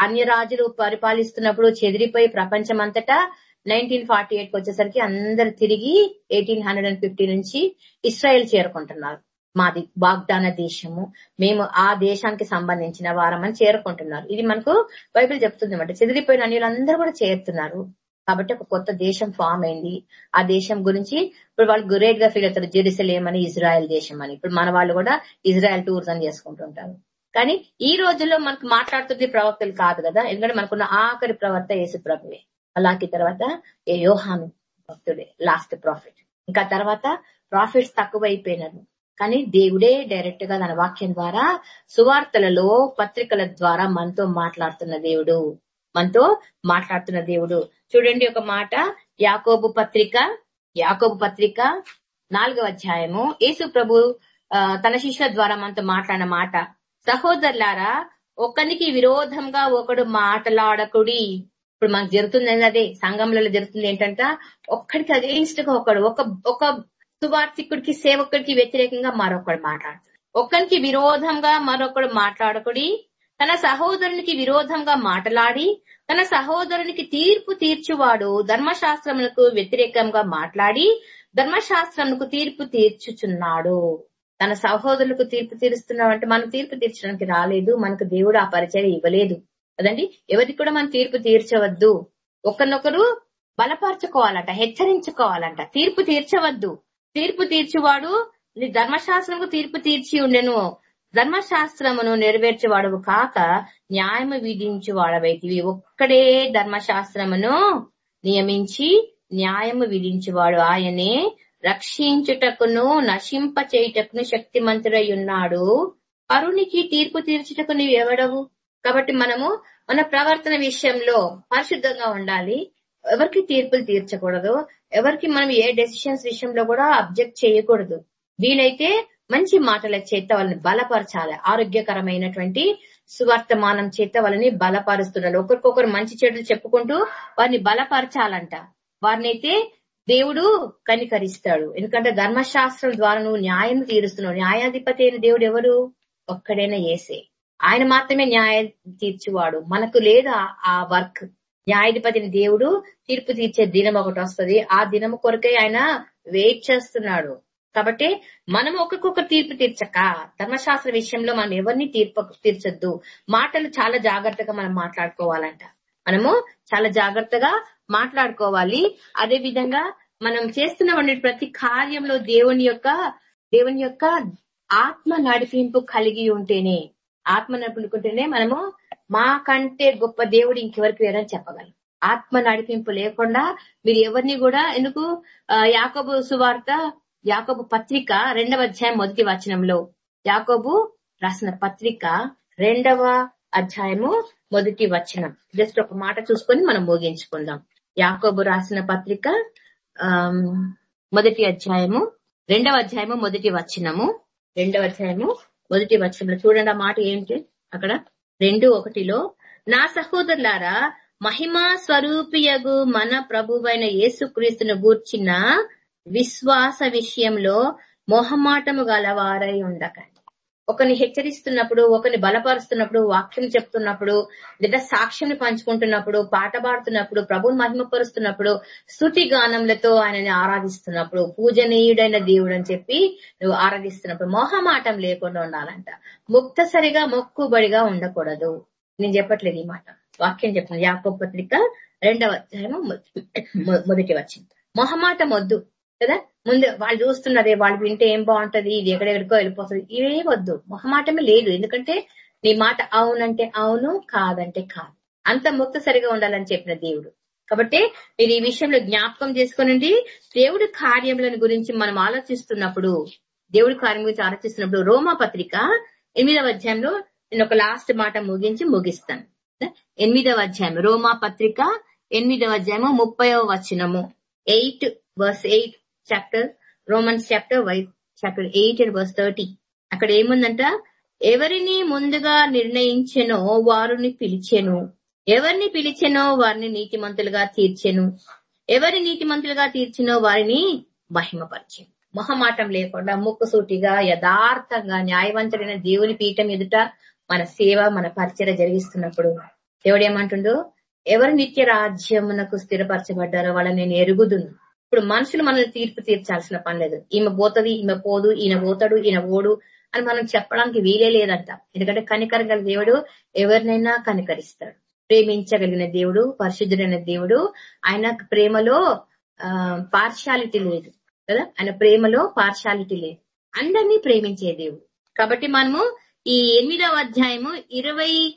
అన్య రాజులు పరిపాలిస్తున్నప్పుడు చెదిరిపోయి ప్రపంచం అంతటా నైన్టీన్ ఫార్టీ ఎయిట్ వచ్చేసరికి అందరు తిరిగి ఎయిటీన్ హండ్రెడ్ అండ్ ఫిఫ్టీ నుంచి ఇస్రాయల్ చేరుకుంటున్నారు. మాది వాగ్దాన దేశము. మేము ఆ దేశానికి సంబంధించిన వారమని చేరుకుంటున్నారు. ఇది మనకు బైబిల్ చెప్తుంది అనమాట చెదిరిపోయిన అన్యులందరూ కూడా చేరుతున్నారు. కాబట్టి ఒక కొత్త దేశం ఫామ్ అయింది. ఆ దేశం గురించి ఇప్పుడు వాళ్ళు గురేట్గా ఫీల్ అవుతారు. జెరూసలేం అని ఇజ్రాయెల్ దేశం అని. ఇప్పుడు మన వాళ్ళు కూడా ఇజ్రాయెల్ టూర్స్ అని చేసుకుంటుంటారు. కానీ ఈ రోజుల్లో మనకు మాట్లాడుతుంది ప్రవక్తలు కాదు కదా. ఎందుకంటే మనకున్న ఆఖరి ప్రవర్త యేసు ప్రభువే. అలాకి తర్వాత ఏ యోహాను భక్తుడే లాస్ట్ ప్రాఫిట్ ఇంకా తర్వాత ప్రాఫిట్స్ తక్కువైపోయినారు. కానీ దేవుడే డైరెక్ట్గా తన వాక్యం ద్వారా సువార్తలలో పత్రికల ద్వారా మనతో మాట్లాడుతున్న దేవుడు. మనతో మాట్లాడుతున్న దేవుడు. చూడండి ఒక మాట యాకోబు పత్రిక యాకోబు పత్రిక నాలుగవ అధ్యాయము. యేసు ప్రభు తన శిష్యుల ద్వారా మనతో మాట్లాడిన మాట. సహోదరులారా ఒకరికి విరోధంగా ఒకడు మాట్లాడకుడి. ఇప్పుడు మనకు జరుగుతుంది అదే సంఘంలో జరుగుతుంది ఏంటంట ఒక్కడికి అగెయిన్స్ట్గా ఒకడు ఒక ఒక సువార్థికుడికి సేవకుడికి వ్యతిరేకంగా మరొకడు మాట్లాడుతాడు. ఒకరికి విరోధంగా మరొకడు మాట్లాడకుడి తన సహోదరునికి విరోధంగా మాట్లాడి తన సహోదరునికి తీర్పు తీర్చువాడు ధర్మశాస్త్రములకు వ్యతిరేకంగా మాట్లాడి ధర్మశాస్త్రములకు తీర్పు తీర్చుచున్నాడు. తన సహోదరులకు తీర్పు తీరుస్తున్నావు అంటే మనం తీర్పు తీర్చడానికి రాలేదు మనకు దేవుడు ఆ పరిచయం ఇవ్వలేదు. కదండి ఎవరికి కూడా మనం తీర్పు తీర్చవద్దు. ఒకరినొకరు బలపరచుకోవాలంట హెచ్చరించుకోవాలంట. తీర్పు తీర్చవద్దు. తీర్పు తీర్చువాడు నీ ధర్మశాస్త్రంకు తీర్పు తీర్చి ఉండెను. ధర్మశాస్త్రమును నెరవేర్చేవాడు కాక న్యాయము విధించువాడవైతివి ఒక్కడే ధర్మశాస్త్రమును నియమించి న్యాయము విధించేవాడు. ఆయనే రక్షించుటకును నశింప చేయుటకును శక్తిమంతుడై ఉన్నాడు పరునికి తీర్పు తీర్చుటకు నీవు ఎవడవు కాబట్టి మనము మన ప్రవర్తన విషయంలో పరిశుద్ధంగా ఉండాలి. ఎవరికి తీర్పులు తీర్చకూడదు? ఎవరికి మనం ఏ డెసిషన్స్ విషయంలో కూడా అబ్జెక్ట్ చేయకూడదు. వీలైతే మంచి మాటల చేత వాళ్ళని బలపరచాలి. ఆరోగ్యకరమైనటువంటి సువర్తమానం చేత వాళ్ళని బలపరుస్తున్నారు. ఒకరికొకరు మంచి చెడులు చెప్పుకుంటూ వారిని బలపరచాలంట. వారినైతే దేవుడు కనికరిస్తాడు. ఎందుకంటే ధర్మశాస్త్రం ద్వారా నువ్వు న్యాయం తీరుస్తున్నావు. న్యాయాధిపతి అయిన దేవుడు ఎవరు? ఒక్కడైనా ఏసే ఆయన మాత్రమే న్యాయం తీర్చువాడు. మనకు లేదు ఆ వర్క్ న్యాయాధిపతిని దేవుడు తీర్పు తీర్చే దినం ఒకటి వస్తుంది. ఆ దినం కొరకై ఆయన వెయిట్ చేస్తున్నాడు. కాబట్టి మనం ఒక్కొక్క తీర్పు తీర్చక ధర్మశాస్త్ర విషయంలో మనం ఎవరిని తీర్పు తీర్చొద్దు. మాటలు చాలా జాగ్రత్తగా మనం మాట్లాడుకోవాలంట. మనము చాలా జాగ్రత్తగా మాట్లాడుకోవాలి. అదే విధంగా మనం చేస్తున్న ప్రతి కార్యంలో దేవుని యొక్క దేవుని యొక్క ఆత్మ నడిపింపు కలిగి ఉంటేనే ఆత్మ నడుపుకుంటేనే మనము మాకంటే గొప్ప దేవుడు ఇంకెవరికి వేరని చెప్పగలం. ఆత్మ నడిపింపు లేకుండా మీరు ఎవరిని కూడా ఎందుకు యాకబు సువార్త యాకబు పత్రిక రెండవ అధ్యాయం మొదటి వచనంలో యాకోబు రాసిన పత్రిక రెండవ అధ్యాయము మొదటి వచనం. జస్ట్ ఒక మాట చూసుకొని మనం ముగించుకుందాం. యాకోబు రాసిన పత్రిక మొదటి అధ్యాయము రెండవ అధ్యాయము మొదటి వచనము రెండవ అధ్యాయము మొదటి వచనంలో చూడండి ఆ మాట ఏంటి అక్కడ? రెండు ఒకటిలో నా సహోదరులారా మహిమా స్వరూపియగు మన ప్రభువైన యేసుక్రీస్తును గూర్చిన విశ్వాస విషయంలో మొహమాటము గలవారై ఉండకండి. ఒకరిని హెచ్చరిస్తున్నప్పుడు ఒకరిని బలపరుస్తున్నప్పుడు వాక్యం చెప్తున్నప్పుడు లేదా సాక్ష్యం పంచుకుంటున్నప్పుడు పాట పాడుతున్నప్పుడు ప్రభుని మహిమపరుస్తున్నప్పుడు స్థుతి గానములతో ఆయనని ఆరాధిస్తున్నప్పుడు పూజనీయుడైన దేవుడు అని చెప్పి నువ్వు ఆరాధిస్తున్నప్పుడు మొహమాటం లేకుండా ఉండాలంట. ముక్తసరిగా మొక్కుబడిగా ఉండకూడదు. నేను చెప్పట్లేదు ఈ మాట. వాక్యం చెప్తున్నాను యాకో పత్రిక రెండవ అధ్యాయము మొదటి వచ్చింది మొహమాటం వద్దు. కదా? ముందు వాళ్ళు చూస్తున్నదే వాళ్ళు వింటే ఏం బాగుంటది ఇది ఎక్కడెక్కడికో వెళ్ళిపోతుంది. ఇవే వద్దు. మొహమాటమే లేదు. ఎందుకంటే నీ మాట అవునంటే అవును కాదంటే కాదు. అంత ముక్త సరిగా ఉండాలని చెప్పిన దేవుడు. కాబట్టి మీరు ఈ విషయంలో జ్ఞాపకం చేసుకోనండి దేవుడి కార్యములను గురించి మనం ఆలోచిస్తున్నప్పుడు దేవుడి కార్యం గురించి ఆలోచిస్తున్నప్పుడు రోమా పత్రిక ఎనిమిదవ అధ్యాయంలో నేను ఒక లాస్ట్ మాట ముగించి ముగిస్తాను. ఎనిమిదవ అధ్యాయం రోమా పత్రిక ఎనిమిదవ అధ్యాయము ముప్పైవ వచనము. Eight verse eight chapter Romans chapter why chapter eight and verse thirty అక్కడ ఏముందంట? ఎవరిని ముందుగా నిర్ణయించెనో వారిని పిలిచెను. ఎవరిని పిలిచెనో వారిని నీతిమంతులుగా తీర్చెను. ఎవరి నీతిమంతులుగా తీర్చినో వారిని మహిమపరిచెను. మొహమాటం లేకుండా ముక్కుసూటిగా యథార్థంగా న్యాయవంతుడైన దేవుని పీఠం ఎదుట మన సేవ మన పరిచయ జరిగిస్తున్నప్పుడు దేవుడు ఏమంటుండో? ఎవరు నిత్య రాజ్యమునకు స్థిరపరచబడ్డారో వాళ్ళని నేను ఎరుగుదును. ఇప్పుడు మనుషులు మనల్ని తీర్పు తీర్చాల్సిన పని లేదు. ఈమె పోతుంది ఈమె పోదు ఈయన పోతాడు ఈయన ఓడు అని మనం చెప్పడానికి వీలే లేదంట. ఎందుకంటే కనికరగల దేవుడు ఎవరినైనా కనికరిస్తాడు. ప్రేమించగలిగిన దేవుడు పరిశుద్ధుడైన దేవుడు ఆయన ప్రేమలో ఆ పార్షాలిటీ లేదు. కదా? ఆయన ప్రేమలో పార్షాలిటీ లేదు. అందరినీ ప్రేమించే దేవుడు. కాబట్టి మనము ఈ ఎనిమిదవ అధ్యాయము ఇరవై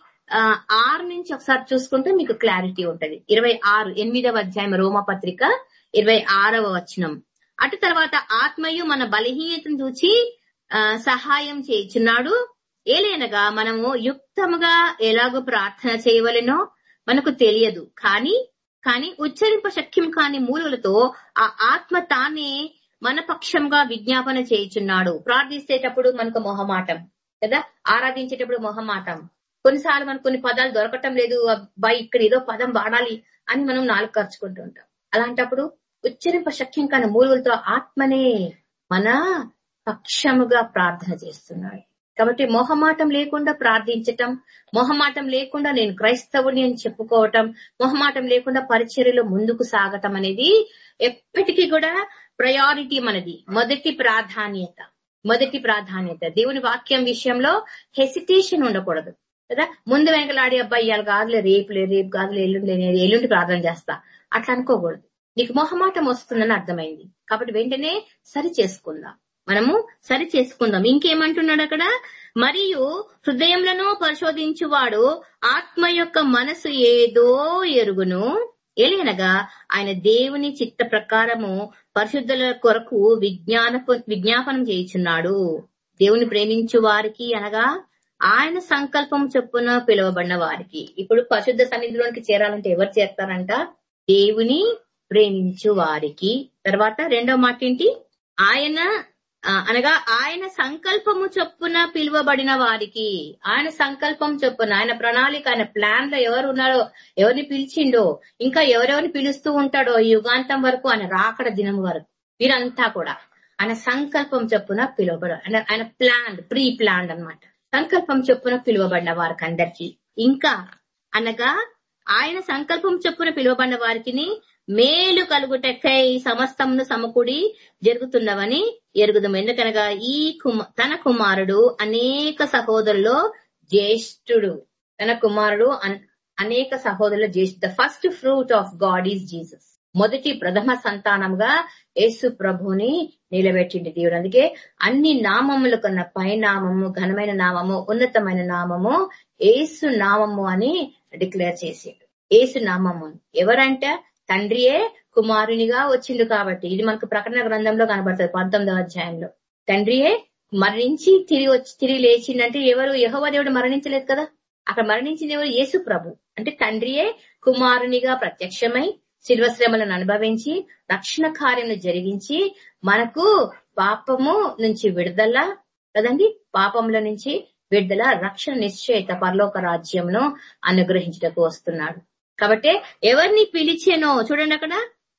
ఆరు నుంచి ఒకసారి చూసుకుంటే మీకు క్లారిటీ ఉంటది. ఇరవై ఆరు ఎనిమిదవ అధ్యాయం రోమపత్రిక పత్రిక ఇరవై ఆరవ వచనం. అటు తర్వాత ఆత్మయు మన బలహీనతను చూచి ఆ, సహాయం చేయుచున్నాడు. ఏలైనగా మనము యుక్తముగా ఎలాగో ప్రార్థన చేయవలెనో మనకు తెలియదు. కానీ కానీ ఉచ్చరింప శక్యం కాని మూలలతో ఆ ఆత్మ తానే మన పక్షంగా విజ్ఞాపన చేయుచున్నాడు. ప్రార్థిస్తేటప్పుడు మనకు మొహమాటం కదా? ఆరాధించేటప్పుడు మొహమాటం. కొన్నిసార్లు మనకు కొన్ని పదాలు దొరకటం లేదు. అబ్బాయి ఇక్కడ ఏదో పదం వాడాలి అని మనం నాలుగు ఖర్చుకుంటూ ఉంటాం. అలాంటప్పుడు ఉచ్చరింప శక్యం కాని మూలుగులతో ఆత్మనే మన పక్షముగా ప్రార్థన చేస్తున్నాడు. కాబట్టి మొహమాటం లేకుండా ప్రార్థించటం మొహమాటం లేకుండా నేను క్రైస్తవుని అని చెప్పుకోవటం మొహమాటం లేకుండా పరిచర్యలో ముందుకు సాగటం అనేది ఎప్పటికీ కూడా ప్రయారిటీ మనది. మొదటి ప్రాధాన్యత మొదటి ప్రాధాన్యత. దేవుని వాక్యం విషయంలో హెసిటేషన్ ఉండకూడదు. కదా? ముందు వెనకలాడి అబ్బాయి ఇవాళ కాదులే రేపులే రేపు కాదులే ఎల్లుండి ఎల్లుండి ప్రార్థన చేస్తా. అట్లా అనుకోకూడదు. నీకు మొహమాటం వస్తుందని అర్థమైంది. కాబట్టి వెంటనే సరి చేసుకుందాం. మనము సరి చేసుకుందాం. ఇంకేమంటున్నాడు అక్కడ? మరియు హృదయంలో పరిశోధించువాడు ఆత్మ యొక్క మనసు ఏదో ఎరుగును. ఎలియనగా ఆయన దేవుని చిత్త ప్రకారము పరిశుద్ధుల కొరకు విజ్ఞానపు విజ్ఞాపనం చేయుచున్నాడు. దేవుని ప్రేమించు వారికి అనగా ఆయన సంకల్పం చొప్పున పిలువబడిన వారికి. ఇప్పుడు పరిశుద్ధ సన్నిధిలోనికి చేరాలంటే ఎవరు చేస్తారంట? దేవుని ప్రేమించు వారికి తర్వాత రెండో మాట ఏంటి ఆయన అనగా ఆయన సంకల్పము చొప్పున పిలువబడిన వారికి. ఆయన సంకల్పం చొప్పున ఆయన ప్రణాళిక ఆయన ప్లాన్లో ఎవరు ఉన్నారో ఎవరిని పిలిచిండో ఇంకా ఎవరెవరిని పిలుస్తూ ఉంటాడో ఈ యుగాంతం వరకు ఆయన రాకడ దినం వరకు. వీరంతా కూడా ఆయన సంకల్పం చొప్పున పిలువబడ ఆయన ప్లాన్ ప్రీ ప్లాన్ అన్నమాట. సంకల్పం చొప్పున పిలువబడిన వారికి అందరికీ ఇంకా అనగా ఆయన సంకల్పం చొప్పున పిలువబడిన వారికి మేలు కలుగుటకై సమస్తమును సమకూడి జరుగుతున్నవని ఎరుగుదాం ఎందుకనగా ఈ కుమ తన కుమారుడు అనేక సహోదరులో జ్యేష్ఠుడు. తన కుమారుడు అనేక సహోదరుల జ్యేష్ఠ the first fruit of God is Jesus మొదటి ప్రథమ సంతానంగా యేసు ప్రభుని నిలబెట్టింది దేవుడు. అందుకే అన్ని నామముల కన్నా పైనామము ఘనమైన నామము ఉన్నతమైన నామము ఏసు నామము అని డిక్లేర్ చేసిండు. ఏసు నామము. ఎవరంటే? తండ్రియే కుమారునిగా వచ్చిండు కాబట్టి. ఇది మనకు ప్రకటన గ్రంథంలో కనబడుతుంది పంతొమ్మిదవ అధ్యాయంలో. తండ్రియే మరణించి తిరిగి వచ్చి తిరిగి లేచిందంటే ఎవరు? యెహోవా దేవుడు మరణించలేదు కదా? అక్కడ మరణించింది ఎవరు? యేసు ప్రభు. అంటే తండ్రియే కుమారునిగా ప్రత్యక్షమై శిల్వశ్రమలను అనుభవించి రక్షణ కార్యం జరిగించి మనకు పాపము నుంచి విడుదల కదండి? పాపంలో నుంచి విడుదల రక్షణ నిశ్చయిత పరలోక రాజ్యంను అనుగ్రహించటకు వస్తున్నాడు. కాబట్టి ఎవరిని పిలిచేనో చూడండి అక్కడ.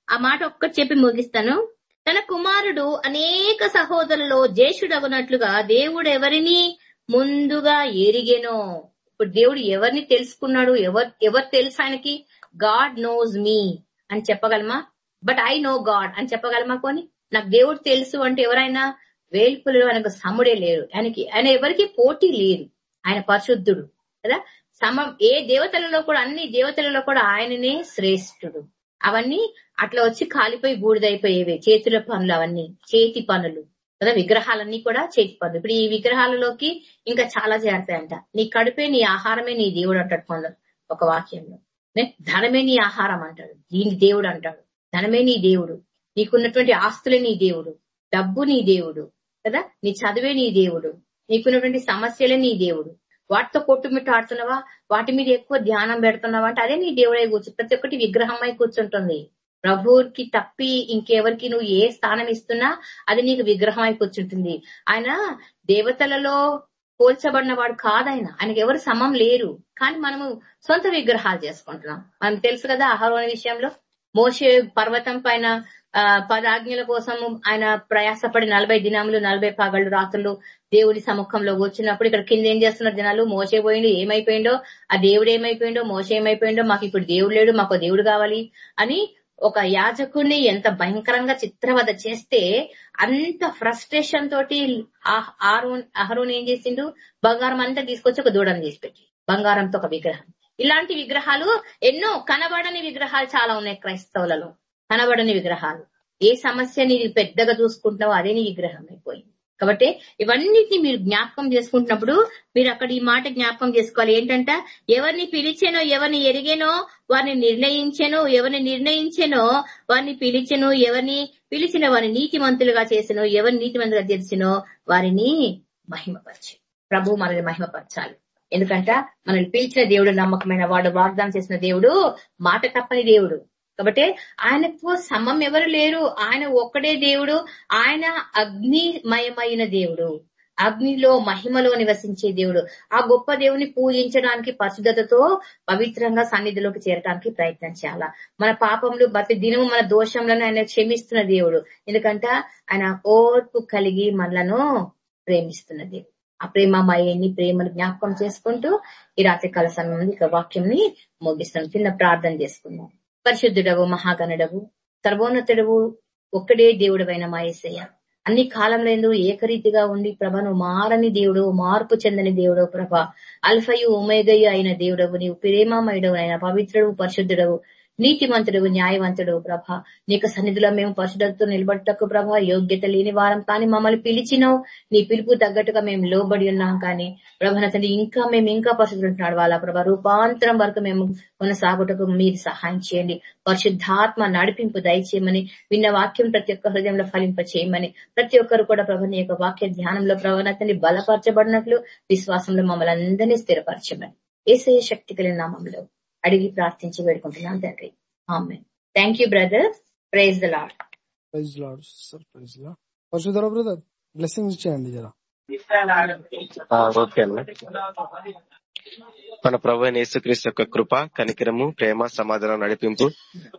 ఆ మాట ఒక్కటి చెప్పి ముగిస్తాను. తన కుమారుడు అనేక సహోదరులో జ్యేష్ఠుడగునట్లుగా దేవుడు ఎవరిని ముందుగా ఎరిగెనో. ఇప్పుడు దేవుడు ఎవరిని తెలుసుకున్నాడు? ఎవరు ఎవరు తెలుసు ఆయనకి? గాడ్ నోస్ మీ అని చెప్పగలమా? బట్ ఐ నో గాడ్ అని చెప్పగలమా కొని? నాకు దేవుడు తెలుసు అంటే ఎవరైనా వేల్పులు ఆయనకు సముడే లేరు. ఆయనకి ఆయన ఎవరికి పోటీ లేరు. ఆయన పరిశుద్ధుడు. కదా? సమం ఏ దేవతలలో కూడా అన్ని దేవతలలో కూడా ఆయననే శ్రేష్ఠుడు. అవన్నీ అట్లా వచ్చి కాలిపోయి బూడిదైపోయేవి. చేతుల పనులు అవన్నీ చేతి పనులు. కదా విగ్రహాలన్నీ కూడా చేతి పనులు. ఇప్పుడు ఈ విగ్రహాలలోకి ఇంకా చాలా చేరతాయంట నీ కడుపే నీ ఆహారమే నీ దేవుడు అంటాడు కొందరు ఒక వాక్యంలో. ధనమే నీ ఆహారం అంటాడు. దీని దేవుడు అంటాడు. ధనమే నీ దేవుడు. నీకున్నటువంటి ఆస్తులే నీ దేవుడు. డబ్బు నీ దేవుడు. కదా నీ చదువే నీ దేవుడు. నీకున్నటువంటి సమస్యలే నీ దేవుడు. వాటితో కొట్టుమిట్టాడుతున్నావా వాటి మీద ఎక్కువ ధ్యానం పెడుతున్నావా అంటే అదే నీ దేవుడై కూర్చు ప్రతి ఒక్కటి విగ్రహమై కూర్చుంటుంది. ప్రభువుకి తప్పి ఇంకెవరికి నువ్వు ఏ స్థానం ఇస్తున్నా అది నీకు విగ్రహం అయి కూర్చుంటుంది. ఆయన దేవతలలో పోల్చబడిన వాడు కాదాయన ఆయనకి ఎవరు సమం లేరు. కానీ మనము సొంత విగ్రహాలు చేసుకుంటున్నాం. మనకు తెలుసు కదా అహరోని విషయంలో మోసే పర్వతం పైన పదాజ్ఞల కోసం ఆయన ప్రయాసపడి నలభై దినములు నలభై పగళ్ళు రాత్రులు దేవుడి సముఖంలో కూర్చున్నప్పుడు ఇక్కడ కింద ఏం చేస్తున్నారు జనాలు? మోసే పోయిండు. ఏమైపోయిండో? ఆ దేవుడు ఏమైపోయిండో? మోస ఏమైపోయిండో? మాకు ఇప్పుడు దేవుడు లేడు మాకు దేవుడు కావాలి అని ఒక యాజకుడిని ఎంత భయంకరంగా చిత్రవద చేస్తే అంత ఫ్రస్ట్రేషన్ తోటి అహరోన్ ఏం చేసిండు? బంగారం అంతా తీసుకొచ్చి ఒక దూడని తీసిపెట్టి బంగారంతో ఒక విగ్రహం. ఇలాంటి విగ్రహాలు ఎన్నో కనబడని విగ్రహాలు చాలా ఉన్నాయి క్రైస్తవులలో. కనబడని విగ్రహాలు. ఏ సమస్య నీ పెద్దగా చూసుకుంటున్నావో అదే నీ విగ్రహం అయిపోయింది. కాబట్టి ఇవన్నిటిని మీరు జ్ఞాపకం చేసుకుంటున్నప్పుడు మీరు అక్కడ ఈ మాట జ్ఞాపకం చేసుకోవాలి. ఏంటంట? ఎవరిని పిలిచానో ఎవరిని ఎరిగేనో వారిని నిర్ణయించానో ఎవరిని నిర్ణయించానో వారిని పిలిచెను ఎవరిని పిలిచిన వారిని నీతిమంతులుగా చేసినో ఎవరిని నీతిమంతులుగా చేసినో వారిని మహిమపరచు. ప్రభు మనల్ని మహిమపరచాలి. ఎందుకంట? మనల్ని పిలిచిన దేవుడు నమ్మకమైన వాడు వాగ్దానం చేసిన దేవుడు మాట తప్పని దేవుడు. కాబట్టి ఆయనకు సమం ఎవరు లేరు. ఆయన ఒక్కడే దేవుడు. ఆయన అగ్నిమయమైన దేవుడు. అగ్నిలో మహిమలో నివసించే దేవుడు. ఆ గొప్ప దేవుని పూజించడానికి పరిశుద్ధతతో పవిత్రంగా సన్నిధిలోకి చేరడానికి ప్రయత్నం చేయాల? మన పాపములు ప్రతి దినము మన దోషంలో ఆయన క్షమిస్తున్న దేవుడు. ఎందుకంటే ఆయన ఓర్పు కలిగి మనలను ప్రేమిస్తున్న దేవుడు. ఆ ప్రేమమయ్యని ప్రేమను జ్ఞాపకం చేసుకుంటూ ఈ రాత్రికాల సమయంలో సమయం ఇక వాక్యంని ముగిస్తున్నాం. చిన్న ప్రార్థన చేసుకుందాం. పరిశుద్ధుడవు మహాగణుడవు. సర్వోన్నతుడవు ఒక్కడే దేవుడవైన మాయేసయ్య అన్ని కాలంలో ఎందుకు ఏకరీతిగా ఉండి ప్రభ నువ్వు మారని దేవుడు మార్పు చెందని దేవుడు ప్రభ. అల్ఫయు ఉమేగయ్య అయిన దేవుడవు నీవు ప్రేమమయుడవు అయిన పవిత్రుడు పరిశుద్ధుడవు. నీతిమంతుడు న్యాయవంతుడు ప్రభ. నీకు సన్నిధిలో మేము పరిశుద్ధతతో నిలబడటకు ప్రభ యోగ్యత లేని వారం కానీ మమ్మల్ని పిలిచినావు. నీ పిలుపు తగ్గట్టుగా మేము లోబడి ఉన్నాం కానీ ప్రభన తండ్రి ఇంకా మేము ఇంకా పరిశుద్ధులు వాళ్ళ ప్రభ. రూపాంతరం వరకు మేము కొనసాగుటకు మీరు సహాయం చేయండి. పరిశుద్ధాత్మ నడిపింపు దయచేయమని విన్న వాక్యం ప్రతి ఒక్క హృదయంలో ఫలింప చేయమని ప్రతి ఒక్కరు కూడా ప్రభ నీ యొక్క వాక్య ధ్యానంలో ప్రభనతని బలపరచబడినట్లు విశ్వాసంలో మమ్మల్ని అందరినీ స్థిరపరచమని. ఏసే శక్తి కలిగిన నామంలో. అడిగి ప్రార్థించి వేడుకుంటున్నాం తండ్రి. Amen thank you brother praise the Lord praise Lord sir praise Lord brother blessings ఇచ్చేయండి జరా. ఓకే మన ప్రభు యేసుక్రీస్తు యొక్క కృప కనికరము ప్రేమ సమాధానం నడిపింపు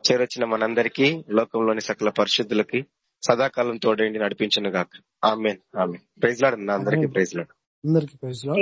చేరొచ్చిన మనందరికీ లోకంలోని సకల పరిశుద్ధులకి సదాకాలం తోడేండి నడిపించను గాక ఆమెన్. ఆమె ప్రైజ్ లాడ్ అందరికీ ప్రైజ్ లాడ్ అందరికి ప్రైజ్ లాడ్